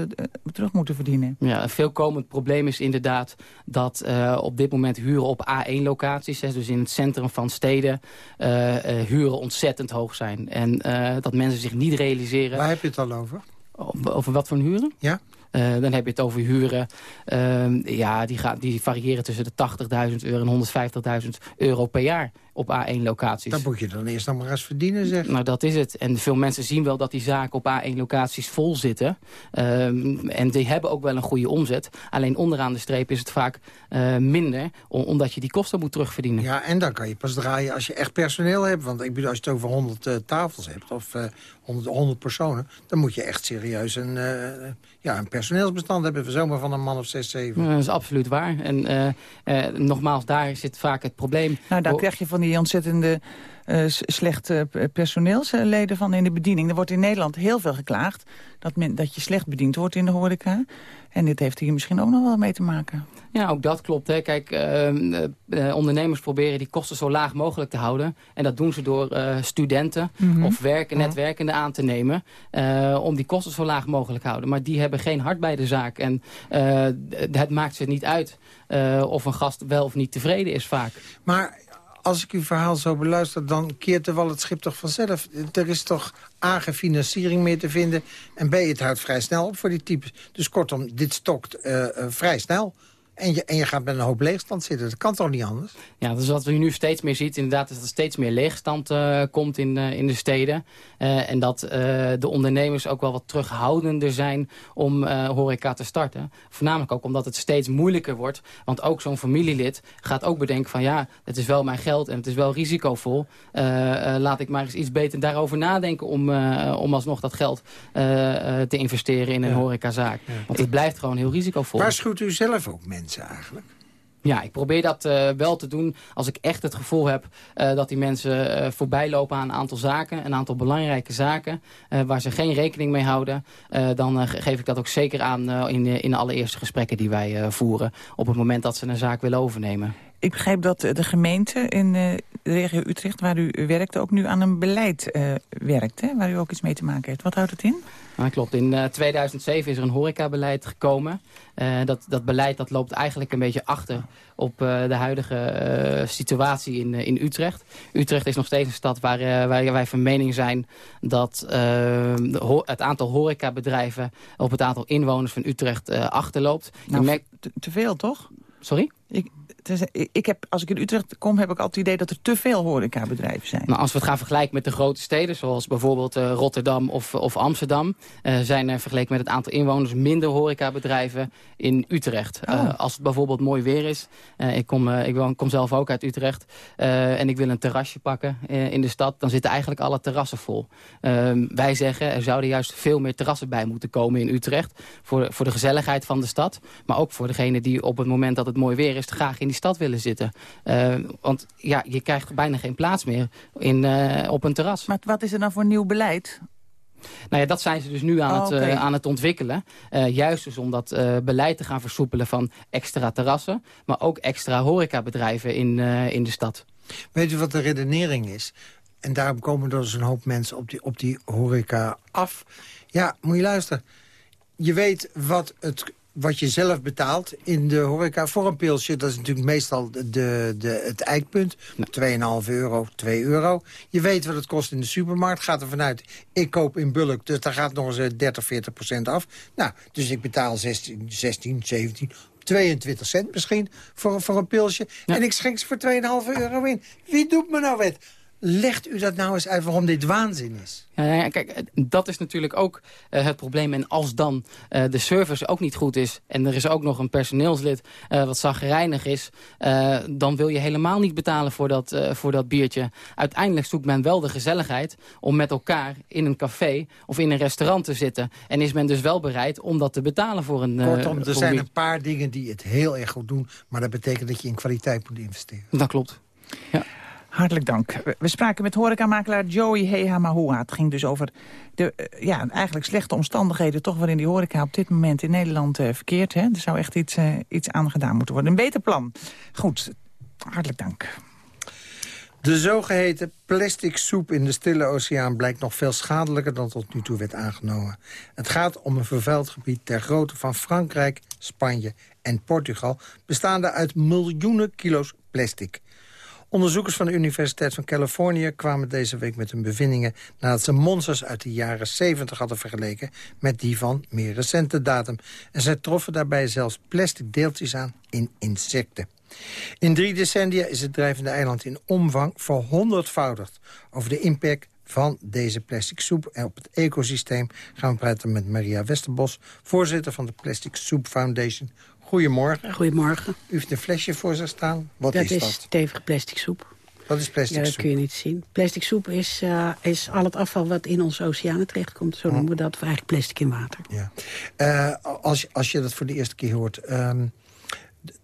terug moeten verdienen. Ja, een veelkomend probleem is inderdaad dat uh, op dit moment huren op A1-locaties... dus in het centrum van steden, uh, huren ontzettend hoog zijn. En dat mensen zich niet realiseren... Waar heb je het al over? Over wat voor huren? Ja. Uh, dan heb je het over huren. Uh, ja, die, gaan, die variëren tussen de 80.000 euro en 150.000 euro per jaar op A1-locaties. Dat moet je dan eerst nog maar eens verdienen, zeg. Nou, dat is het. En veel mensen zien wel dat die zaken op A1-locaties vol zitten. Um, en die hebben ook wel een goede omzet. Alleen onderaan de streep is het vaak uh, minder, omdat je die kosten moet terugverdienen. Ja, en dan kan je pas draaien als je echt personeel hebt. Want ik bedoel, als je het over 100 uh, tafels hebt, of uh, 100, 100, personen... dan moet je echt serieus een, uh, ja, een personeelsbestand hebben. Zomaar van een man of 6, 7. Ja, dat is absoluut waar. En uh, nogmaals, daar zit vaak het probleem. Nou, daar krijg je van die ontzettende uh, slechte personeelsleden van in de bediening. Er wordt in Nederland heel veel geklaagd dat, men, dat je slecht bediend wordt in de horeca. En dit heeft hier misschien ook nog wel mee te maken. Ja, ook dat klopt. Hè. Kijk, uh, uh, ondernemers proberen die kosten zo laag mogelijk te houden. En dat doen ze door uh, studenten mm -hmm. of werken, netwerkenden aan te nemen... om die kosten zo laag mogelijk te houden. Maar die hebben geen hart bij de zaak. En het maakt ze niet uit of een gast wel of niet tevreden is vaak. Maar als ik uw verhaal zo beluister, dan keert er wel het schip toch vanzelf. Er is toch A, financiering meer te vinden... en B, het houdt vrij snel op voor die types. Dus kortom, dit stokt uh, uh, vrij snel. En je, en je gaat met een hoop leegstand zitten. Dat kan toch niet anders? Ja, dat is wat we nu steeds meer zien. Inderdaad, dat er steeds meer leegstand uh, komt in, uh, in de steden. Uh, en dat de ondernemers ook wel wat terughoudender zijn om horeca te starten. Voornamelijk ook omdat het steeds moeilijker wordt. Want ook zo'n familielid gaat ook bedenken van... ja, het is wel mijn geld en het is wel risicovol. laat ik maar eens iets beter daarover nadenken... om, om alsnog dat geld te investeren in een ja. horecazaak. Want het blijft gewoon heel risicovol. Waarschuwt u zelf ook mensen? Ja, ik probeer dat uh, wel te doen als ik echt het gevoel heb uh, dat die mensen uh, voorbij lopen aan een aantal zaken. Een aantal belangrijke zaken waar ze geen rekening mee houden. dan geef ik dat ook zeker aan in, in de allereerste gesprekken die wij voeren. Op het moment dat ze een zaak willen overnemen. Ik begrijp dat de gemeente in de regio Utrecht, waar u werkt, ook nu aan een beleid werkt. Hè? Waar u ook iets mee te maken heeft. Wat houdt het in? Nou, klopt. In uh, 2007 is er een horecabeleid gekomen. Uh, dat, dat beleid dat loopt eigenlijk een beetje achter op de huidige situatie in, in Utrecht. Utrecht is nog steeds een stad waar, waar wij van mening zijn... dat het aantal horecabedrijven op het aantal inwoners van Utrecht achterloopt. Nou, merkt... te, te veel, toch? Sorry? Ik, ik heb, als ik in Utrecht kom, heb ik altijd het idee dat er te veel horecabedrijven zijn. Maar als we het gaan vergelijken met de grote steden, zoals bijvoorbeeld uh, Rotterdam of, of Amsterdam, uh, zijn er vergeleken met het aantal inwoners minder horecabedrijven in Utrecht. Oh. Uh, als het bijvoorbeeld mooi weer is, ik, kom, ik woon, kom zelf ook uit Utrecht, en ik wil een terrasje pakken in de stad, dan zitten eigenlijk alle terrassen vol. Ehm, wij zeggen, er zouden juist veel meer terrassen bij moeten komen in Utrecht, voor, voor de gezelligheid van de stad, maar ook voor degene die op het moment dat het mooi weer is, graag in die stad willen zitten. Uh, want ja, je krijgt bijna geen plaats meer in, uh, op een terras. Maar wat is er nou voor nieuw beleid? Nou ja, dat zijn ze dus nu aan, het, uh, aan het ontwikkelen. Uh, juist dus om dat uh, beleid te gaan versoepelen van extra terrassen... maar ook extra horecabedrijven in, in de stad. Weet u wat de redenering is? En daarom komen er dus een hoop mensen op die, op die horeca af. Ja, moet je luisteren. Je weet wat het wat je zelf betaalt in de horeca voor een pilsje. Dat is natuurlijk meestal de, de, het eikpunt. 2,5 euro, 2 euro. Je weet wat het kost in de supermarkt. Gaat er vanuit, ik koop in bulk, dus daar gaat nog eens 30, 40 procent af. Nou, dus ik betaal 16, 16 17, 22 cent misschien voor, voor een pilsje. En ik schenk ze voor 2,5 euro in. Wie doet me nou wet? Legt u dat nou eens uit waarom dit waanzin is? Ja, ja, kijk, dat is natuurlijk ook uh, het probleem. En als dan uh, de service ook niet goed is... en er is ook nog een personeelslid uh, wat zagrijnig is... dan wil je helemaal niet betalen voor dat, voor dat biertje. Uiteindelijk zoekt men wel de gezelligheid... om met elkaar in een café of in een restaurant te zitten. En is men dus wel bereid om dat te betalen voor een Kortom, er zijn een paar dingen die het heel erg goed doen... maar dat betekent dat je in kwaliteit moet investeren. Dat klopt. Ja. Hartelijk dank. We spraken met horecamakelaar Joey Hehamahua. Het ging dus over de uh, ja, eigenlijk slechte omstandigheden... toch waarin die horeca op dit moment in Nederland uh, verkeert. Hè? Er zou echt iets, uh, iets aan gedaan moeten worden. Een beter plan. Goed, hartelijk dank. De zogeheten plastic soep in de Stille Oceaan blijkt nog veel schadelijker dan tot nu toe werd aangenomen. Het gaat om een vervuild gebied ter grootte van Frankrijk, Spanje en Portugal, bestaande uit miljoenen kilo's plastic. Onderzoekers van de Universiteit van Californië kwamen deze week met hun bevindingen... nadat ze monsters uit de jaren 70 hadden vergeleken met die van meer recente datum. En zij troffen daarbij zelfs plastic deeltjes aan in insecten. In drie decennia is het drijvende eiland in omvang verhonderdvoudigd. Over de impact van deze plastic soep en op het ecosysteem gaan we praten met Maria Westerbos... voorzitter van de Plastic Soup Foundation. Goedemorgen. Goedemorgen. U heeft een flesje voor zich staan. Wat dat is dat? Dat is stevige plastic soep. Wat is plastic ja, dat soep? kun je niet zien. Plastic soep is, uh, is al het afval wat in onze oceanen terechtkomt. Zo noemen we dat, of eigenlijk plastic in water. Ja. Uh, als, als je dat voor de eerste keer hoort... Um,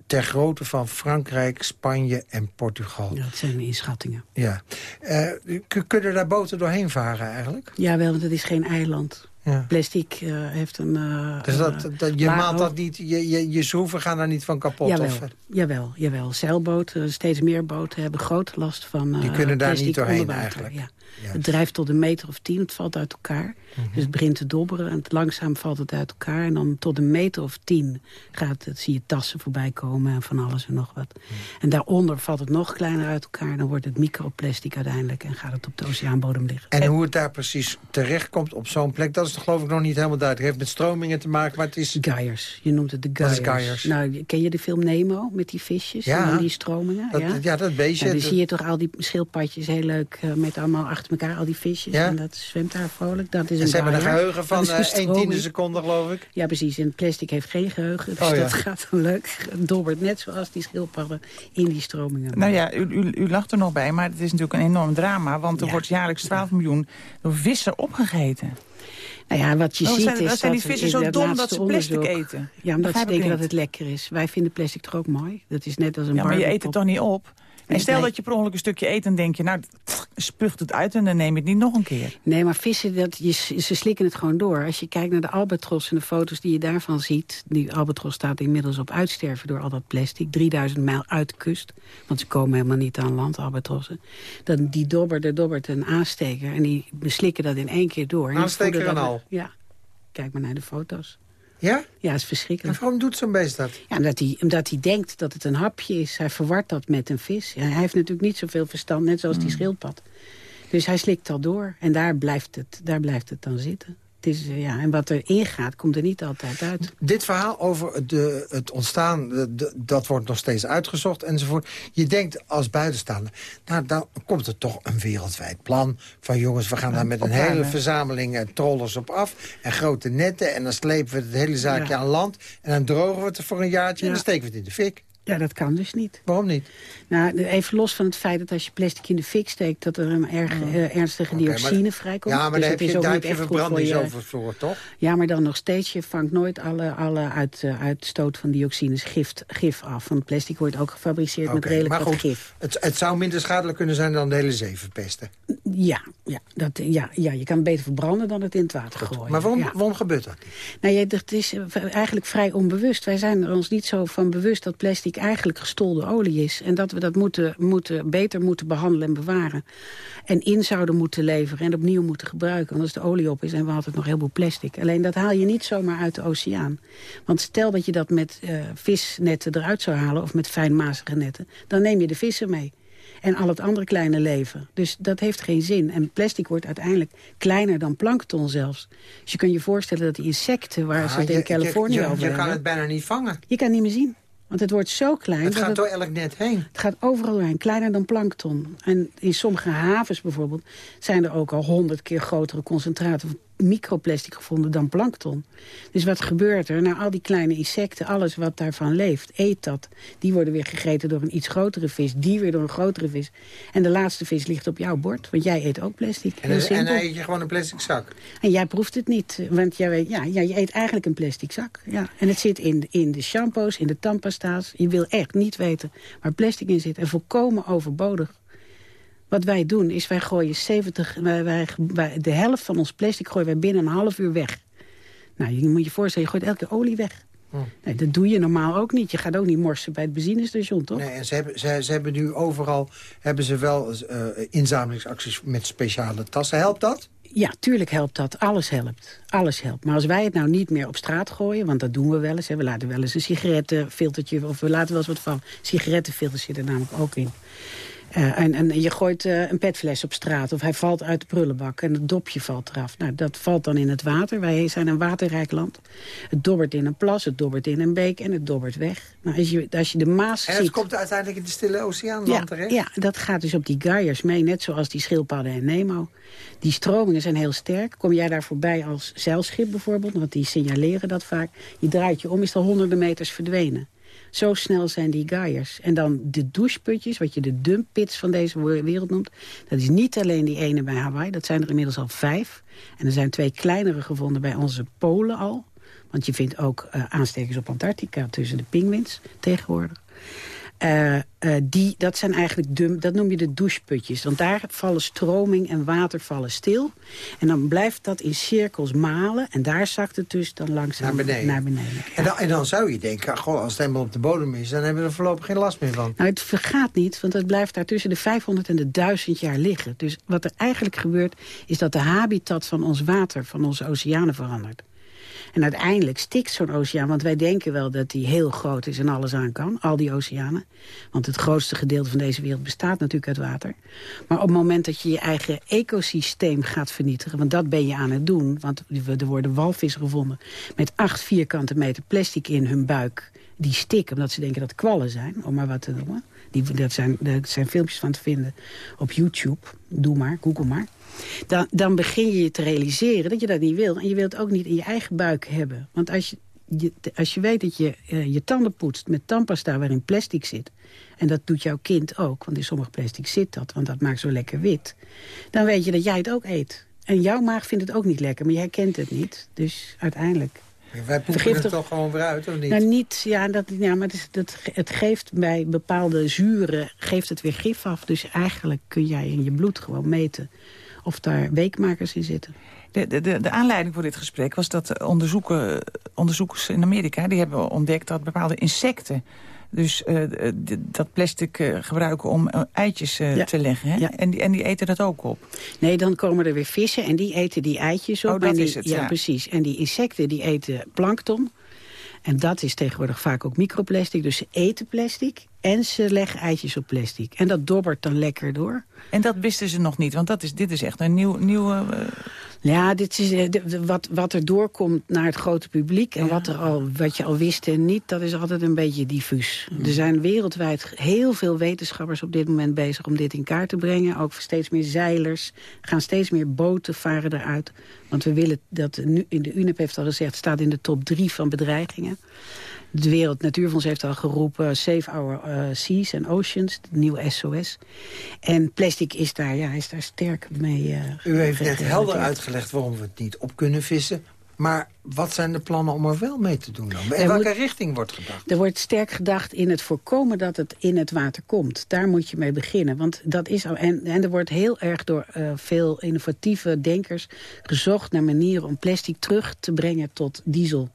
ter grootte van Frankrijk, Spanje en Portugal. Ja, dat zijn inschattingen. Ja. Uh, kunnen daar boten doorheen varen eigenlijk? Jawel, want het is geen eiland. Ja. Plastic uh, heeft een... Uh, dus dat, dat, je maalt dat niet, je, je, je schroeven gaan daar niet van kapot? Jawel, of? jawel, jawel. Zeilboten, steeds meer boten hebben grote last van Die kunnen daar niet doorheen eigenlijk? Ja. Ja. Het drijft tot een meter of tien, het valt uit elkaar. Mm -hmm. Dus het begint te dobberen en langzaam valt het uit elkaar. En dan tot een meter of tien gaat het, zie je tassen voorbij komen en van alles en nog wat. Mm -hmm. En daaronder valt het nog kleiner uit elkaar. Dan wordt het microplastic uiteindelijk en gaat het op de oceaanbodem liggen. En, en hoe het daar precies terecht komt op zo'n plek, dat is toch geloof ik nog niet helemaal duidelijk. Het heeft met stromingen te maken, maar het is... Gaiers, je noemt het de Gaiers? Nou, ken je de film Nemo met die visjes ja. en die stromingen? Dat, ja? ja, dat beestje. Nou, dan zie je toch al die schildpadjes heel leuk uh, met allemaal achter elkaar, al die visjes. Ja? En dat zwemt daar vrolijk. Dat is en een ze hebben een geheugen van Dat 1 tiende seconde, geloof ik. Ja, precies. En plastic heeft geen geheugen. Dus Oh, ja. dat gaat dan leuk. Het dobbert net zoals die schildpadden in die stromingen. Nou ja, u, u, u lacht er nog bij, maar het is natuurlijk een enorm drama. Want er Ja. wordt jaarlijks 12 miljoen door vissen opgegeten. Nou ja, wat je Waarom ziet zijn, is wat zijn die dat vissen zo dat dom dat ze plastic onderzoek- eten? Ja, omdat ze Begrijp denken dat het lekker is. Wij vinden plastic toch ook mooi. Dat is net als een Ja, maar je eet het toch niet op? En stel nee. dat je per ongeluk een stukje eet en denk je... nou, spuugt het uit en dan neem je het niet nog een keer. Nee, maar vissen, dat, je, ze slikken het gewoon door. Als je kijkt naar de albatros en de foto's die je daarvan ziet... die albatros staat inmiddels op uitsterven door al dat plastic. 3000 mijl uit de kust. Want ze komen helemaal niet aan land, albatrossen. Dan, die dobbert, er dobbert een aansteker. En die beslikken dat in één keer door. Aansteker en dat- al? Ja. Kijk maar naar de foto's. Ja? Ja, het is En verschrikkelijk. waarom doet zo'n beest dat? Ja, omdat hij, omdat hij denkt dat het een hapje is. Hij verwart dat met een vis. Ja, hij heeft natuurlijk niet zoveel verstand, net zoals Hmm. die schildpad. Dus hij slikt dat door. En daar blijft het, daar blijft het dan zitten. Is, ja, en wat er ingaat, komt er niet altijd uit. Dit verhaal over de, het ontstaan, de, dat wordt nog steeds uitgezocht enzovoort. Je denkt als buitenstaander, nou dan komt er toch een wereldwijd plan... van jongens, we gaan daar met een hele verzameling eh, trollers op af... en grote netten en dan slepen we het hele zaakje aan land... en dan drogen we het voor een jaartje en dan steken we het in de fik. Ja, dat kan dus niet. Waarom niet? Nou, even los van het feit dat als je plastic in de fik steekt... dat er een erg uh, ernstige okay, dioxine maar, vrijkomt. Ja, maar dus daar heb je, daar heb je verbrandingsovervloer, toch? Ja, maar dan nog steeds, je vangt nooit alle, alle uit, uh, uitstoot van dioxines gif, gif af. Want plastic wordt ook gefabriceerd okay, met redelijk maar goed, gif. Het, het zou minder schadelijk kunnen zijn dan de hele zee verpesten. Ja, ja, dat, ja, ja, je kan het beter verbranden dan het in het water goed, gooien. Maar waarom, ja. waarom gebeurt dat? Nou, ja, het is eigenlijk vrij onbewust. Wij zijn er ons niet zo van bewust dat plastic eigenlijk gestolde olie is. En dat we dat moeten, moeten, beter moeten behandelen en bewaren. En in zouden moeten leveren en opnieuw moeten gebruiken. Want als de olie op is en we hadden nog heel veel plastic. Alleen dat haal je niet zomaar uit de oceaan. Want stel dat je dat met uh, visnetten eruit zou halen... of met fijnmazige netten, dan neem je de vissen mee. En al het andere kleine leven. Dus dat heeft geen zin. En plastic wordt uiteindelijk kleiner dan plankton zelfs. Dus je kunt je voorstellen dat die insecten... waar ah, ze het in Californië over je kan hebben, het bijna niet vangen. Je kan het niet meer zien. Want het wordt zo klein. Het dat gaat door elk net heen. Het gaat overal doorheen, kleiner dan plankton. En in sommige havens bijvoorbeeld zijn er ook al honderd keer grotere concentraten microplastic gevonden dan plankton. Dus wat gebeurt er? Nou, al die kleine insecten, alles wat daarvan leeft, eet dat. Die worden weer gegeten door een iets grotere vis, die weer door een grotere vis. En de laatste vis ligt op jouw bord, want jij eet ook plastic. En, en dan eet je gewoon een plastic zak? En jij proeft het niet, want jij weet, ja, ja, je eet eigenlijk een plastic zak. Ja. En het zit in, in de shampoos, in de tandpasta's. Je wil echt niet weten waar plastic in zit. En volkomen overbodig. Wat wij doen is wij gooien 70, wij, wij, wij, de helft van ons plastic gooien wij binnen een half uur weg. Nou, je moet je voorstellen, je gooit elke keer olie weg. Hm. Nee, dat doe je normaal ook niet. Je gaat ook niet morsen bij het benzinestation, toch? Nee, en ze hebben, ze, ze hebben nu overal hebben ze wel uh, inzamelingsacties met speciale tassen. Helpt dat? Ja, tuurlijk helpt dat. Alles helpt. Alles helpt. Maar als wij het nou niet meer op straat gooien... want dat doen we wel eens. Hè. We laten wel eens een sigarettenfiltertje... of we laten wel eens wat van. Sigarettenfilters zitten er namelijk ook in. Uh, en, en je gooit uh, een petfles op straat of hij valt uit de prullenbak en het dopje valt eraf. Nou, dat valt dan in het water. Wij zijn een waterrijk land. Het dobbert in een plas, het dobbert in een beek en het dobbert weg. Nou, als, je, als je de Maas En het ziet... komt uiteindelijk in de stille oceaan ja, terecht? Ja, dat gaat dus op die gaiers mee, net zoals die schildpadden en Nemo. Die stromingen zijn heel sterk. Kom jij daar voorbij als zeilschip bijvoorbeeld, want die signaleren dat vaak. Je draait je om, is al honderden meters verdwenen. Zo snel zijn die gaiers. En dan de doucheputjes, wat je de dumppits van deze wereld noemt. Dat is niet alleen die ene bij Hawaii, dat zijn er inmiddels al vijf. En er zijn twee kleinere gevonden bij onze polen al. Want je vindt ook uh, aanstekers op Antarctica tussen de pinguïns tegenwoordig. Uh, uh, die, dat zijn eigenlijk de, dat noem je de doucheputjes. Want daar vallen stroming en water vallen stil. En dan blijft dat in cirkels malen. En daar zakt het dus dan langzaam naar beneden. Naar beneden ja. en, dan, en, dan, zou je denken, goh, als het helemaal op de bodem is... dan hebben we er voorlopig geen last meer van. Nou, het vergaat niet, want het blijft daar tussen de 500 en de 1000 jaar liggen. Dus wat er eigenlijk gebeurt, is dat de habitat van ons water, van onze oceanen verandert. En uiteindelijk stikt zo'n oceaan, want wij denken wel dat die heel groot is en alles aan kan, al die oceanen. Want het grootste gedeelte van deze wereld bestaat natuurlijk uit water. Maar op het moment dat je je eigen ecosysteem gaat vernietigen, want dat ben je aan het doen, want er worden walvissen gevonden met acht vierkante meter plastic in hun buik, die stikken omdat ze denken dat kwallen zijn, om maar wat te noemen. Die, dat zijn, daar zijn filmpjes van te vinden op YouTube. Doe maar, google maar. Dan, dan begin je je te realiseren dat je dat niet wil. En je wilt het ook niet in je eigen buik hebben. Want als je, je als je weet dat je uh, je tanden poetst met tandpasta waarin plastic zit... en dat doet jouw kind ook, want in sommige plastic zit dat... want dat maakt zo lekker wit, dan weet je dat jij het ook eet. En jouw maag vindt het ook niet lekker, maar jij kent het niet. Dus uiteindelijk... Wij poepen het toch gewoon weer uit, of niet? Nou, niet, ja, dat, ja maar het, dat, het geeft bij bepaalde zuren geeft het weer gif af. Dus eigenlijk kun jij in je bloed gewoon meten of daar weekmakers in zitten. De, de, de aanleiding voor dit gesprek was dat onderzoeken, onderzoekers in Amerika... die hebben ontdekt dat bepaalde insecten... dus uh, dat plastic uh, gebruiken om uh, eitjes ja. te leggen. Hè? Ja. En, die, en die eten dat ook op? Nee, dan komen er weer vissen en die eten die eitjes op. Oh, dat en die, is het, ja, ja. precies. En die insecten die eten plankton. En dat is tegenwoordig vaak ook microplastic. Dus ze eten plastic en ze leggen eitjes op plastic. En dat dobbert dan lekker door. En dat wisten ze nog niet, want dat is, dit is echt een nieuw... nieuw uh... Ja, dit is, eh, wat, wat er doorkomt naar het grote publiek... en wat, er al, wat je al wist en niet, dat is altijd een beetje diffuus. Er zijn wereldwijd heel veel wetenschappers op dit moment bezig... om dit in kaart te brengen. Ook steeds meer zeilers. gaan steeds meer boten varen eruit. Want we willen dat... in de UNEP heeft al gezegd, staat in de top drie van bedreigingen. De Wereld Natuurfonds heeft al geroepen Save Our uh, Seas and Oceans, de nieuwe SOS. En plastic is daar, ja, is daar sterk mee... Uh, U heeft net helder uitgelegd waarom we het niet op kunnen vissen. Maar wat zijn de plannen om er wel mee te doen dan? In welke richting wordt gedacht? Er wordt sterk gedacht in het voorkomen dat het in het water komt. Daar moet je mee beginnen. Want dat is en, en er wordt heel erg door uh, veel innovatieve denkers gezocht naar manieren om plastic terug te brengen tot diesel.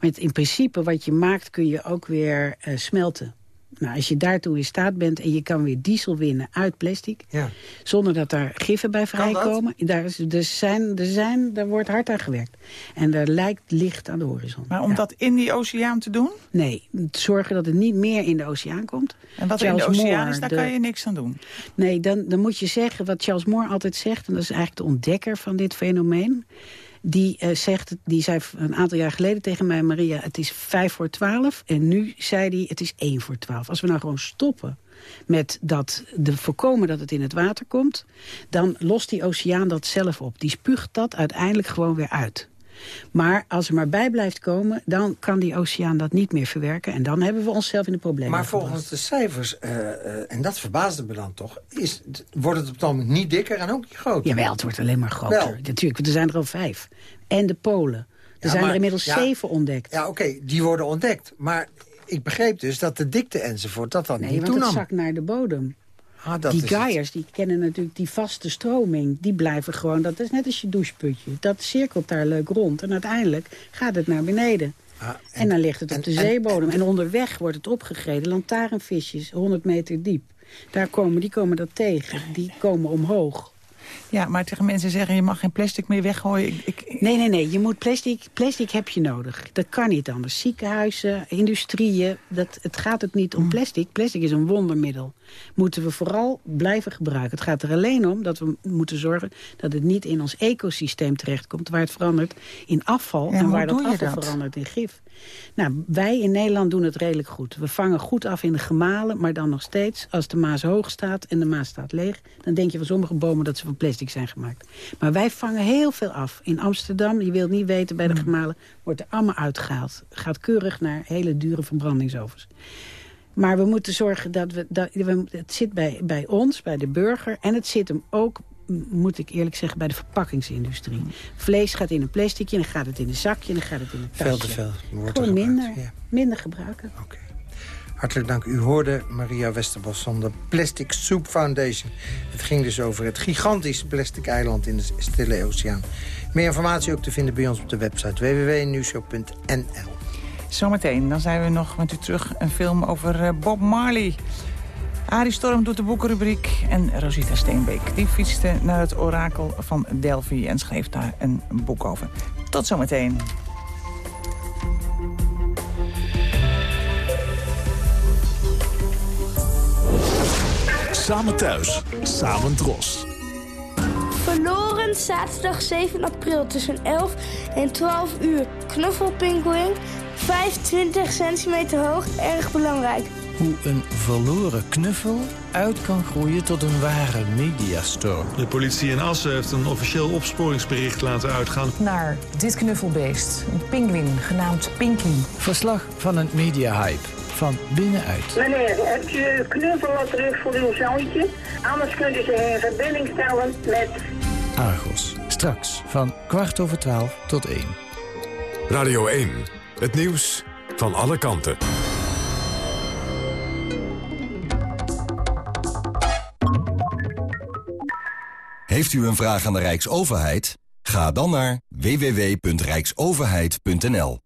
Maar in principe wat je maakt kun je ook weer uh, smelten. Nou, als je daartoe in staat bent en je kan weer diesel winnen uit plastic... Ja. zonder dat daar giffen bij vrijkomen... Daar, is, er zijn, er zijn, daar wordt hard aan gewerkt. En er lijkt licht aan de horizon. Maar om dat in die oceaan te doen? Nee, zorgen dat het niet meer in de oceaan komt. En wat er in de oceaan is, daar kan je niks aan doen? Nee, dan, dan moet je zeggen wat Charles Moore altijd zegt... en dat is eigenlijk de ontdekker van dit fenomeen die, uh, zegt, die zei een aantal jaar geleden tegen mij... Maria, het is vijf voor twaalf. En nu zei hij, het is één voor twaalf. Als we nou gewoon stoppen met dat de voorkomen dat het in het water komt... dan lost die oceaan dat zelf op. Die spuugt dat uiteindelijk gewoon weer uit. Maar als er maar bij blijft komen, dan kan die oceaan dat niet meer verwerken. En dan hebben we onszelf in de problemen. Maar volgens de cijfers, uh, uh, en dat verbaasde me dan toch... Is, wordt het op moment niet dikker en ook niet groter? Jawel, het wordt alleen maar groter. Wel. Natuurlijk, er zijn er al vijf. En de Polen. Er ja, zijn maar, er inmiddels ja, zeven ontdekt. Ja, oké, okay, die worden ontdekt. Maar ik begreep dus dat de dikte enzovoort dat dan nee, niet toenam. Nee, want het zakt naar de bodem. Ah, die gaiers, die kennen natuurlijk die vaste stroming. Die blijven gewoon, dat is net als je doucheputje. Dat cirkelt daar leuk rond. En uiteindelijk gaat het naar beneden. Ah, en, en, dan ligt het op de zeebodem. En, en, onderweg wordt het opgegreden. Lantaarnvisjes, 100 meter diep. Daar komen, die komen dat tegen. Die komen omhoog. Ja, maar tegen mensen zeggen, je mag geen plastic meer weggooien. Ik, ik... Nee, nee, nee. Je moet plastic, plastic heb je nodig. Dat kan niet anders. Ziekenhuizen, industrieën, dat, het gaat het niet om mm. plastic. Plastic is een wondermiddel. Moeten we vooral blijven gebruiken. Het gaat er alleen om dat we moeten zorgen dat het niet in ons ecosysteem terechtkomt... waar het verandert in afval ja, en waar dat afval dat? verandert in gif. Nou, wij in Nederland doen het redelijk goed. We vangen goed af in de gemalen, maar dan nog steeds... als de Maas hoog staat en de Maas staat leeg... dan denk je van sommige bomen dat ze van plastic zijn gemaakt. Maar wij vangen heel veel af. In Amsterdam, je wilt niet weten, bij de gemalen... wordt er allemaal uitgehaald. Gaat keurig naar hele dure verbrandingsovens. Maar we moeten zorgen dat we... Dat, het zit bij, bij ons, bij de burger... en het zit hem ook moet ik eerlijk zeggen, bij de verpakkingsindustrie. Vlees gaat in een plasticje, dan gaat het in een zakje, dan gaat het in een tasje. Veel te veel. Wordt Gewoon minder, ja. minder gebruiken. Oké. Okay. Hartelijk dank. U hoorde Maria Westerbos van de Plastic Soup Foundation. Het ging dus over het gigantische plastic eiland in de Stille Oceaan. Meer informatie ook te vinden bij ons op de website www.nieuwshow.nl. Zometeen, dan zijn we nog met u terug een film over eh, Bob Marley. Arie Storm doet de boekenrubriek en Rosita Steenbeek... die fietste naar het orakel van Delphi en schreef daar een boek over. Tot zometeen. Samen thuis, samen dros. Verloren zaterdag 7 april tussen 11 en 12 uur. Knuffelpinguïn, 25 centimeter hoog, erg belangrijk hoe een verloren knuffel uit kan groeien tot een ware mediastorm. De politie in Assen heeft een officieel opsporingsbericht laten uitgaan. Naar dit knuffelbeest, een pinguïn genaamd Pinky. Verslag van een mediahype van binnenuit. Meneer, hebt u uw knuffel al terug voor uw zoontje? Anders kunt u zich in verbinding stellen met... Argos, straks van kwart over twaalf tot één. Radio 1, het nieuws van alle kanten. Heeft u een vraag aan de Rijksoverheid? Ga dan naar www.rijksoverheid.nl.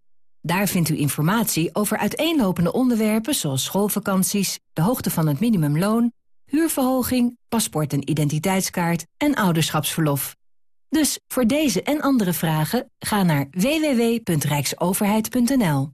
Daar vindt u informatie over uiteenlopende onderwerpen zoals schoolvakanties, de hoogte van het minimumloon, huurverhoging, paspoort en identiteitskaart en ouderschapsverlof. Dus voor deze en andere vragen ga naar www.rijksoverheid.nl.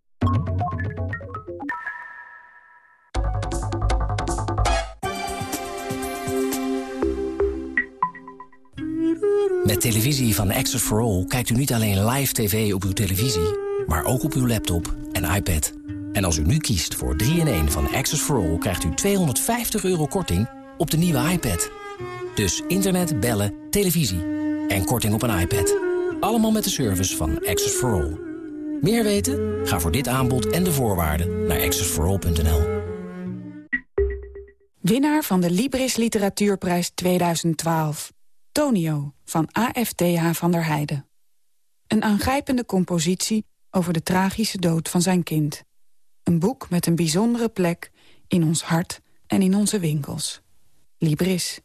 Met televisie van Access for All kijkt u niet alleen live tv op uw televisie, maar ook op uw laptop en iPad. En als u nu kiest voor 3-in-1 van Access for All... krijgt u 250 euro korting op de nieuwe iPad. Dus internet, bellen, televisie en korting op een iPad. Allemaal met de service van Access for All. Meer weten? Ga voor dit aanbod en de voorwaarden naar accessforall.nl. Winnaar van de Libris Literatuurprijs 2012. Tonio van AFTH van der Heijden. Een aangrijpende compositie over de tragische dood van zijn kind. Een boek met een bijzondere plek in ons hart en in onze winkels. Libris.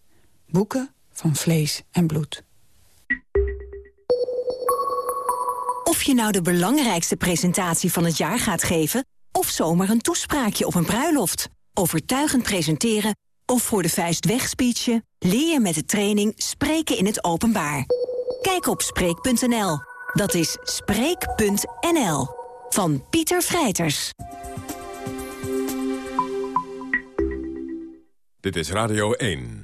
Boeken van vlees en bloed. Of je nou de belangrijkste presentatie van het jaar gaat geven... of zomaar een toespraakje op een bruiloft. Overtuigend presenteren of voor de vuist wegspeechen... leer je met de training Spreken in het Openbaar. Kijk op Spreek.nl. Dat is Spreek.nl. Van Pieter Vrijters. Dit is Radio 1.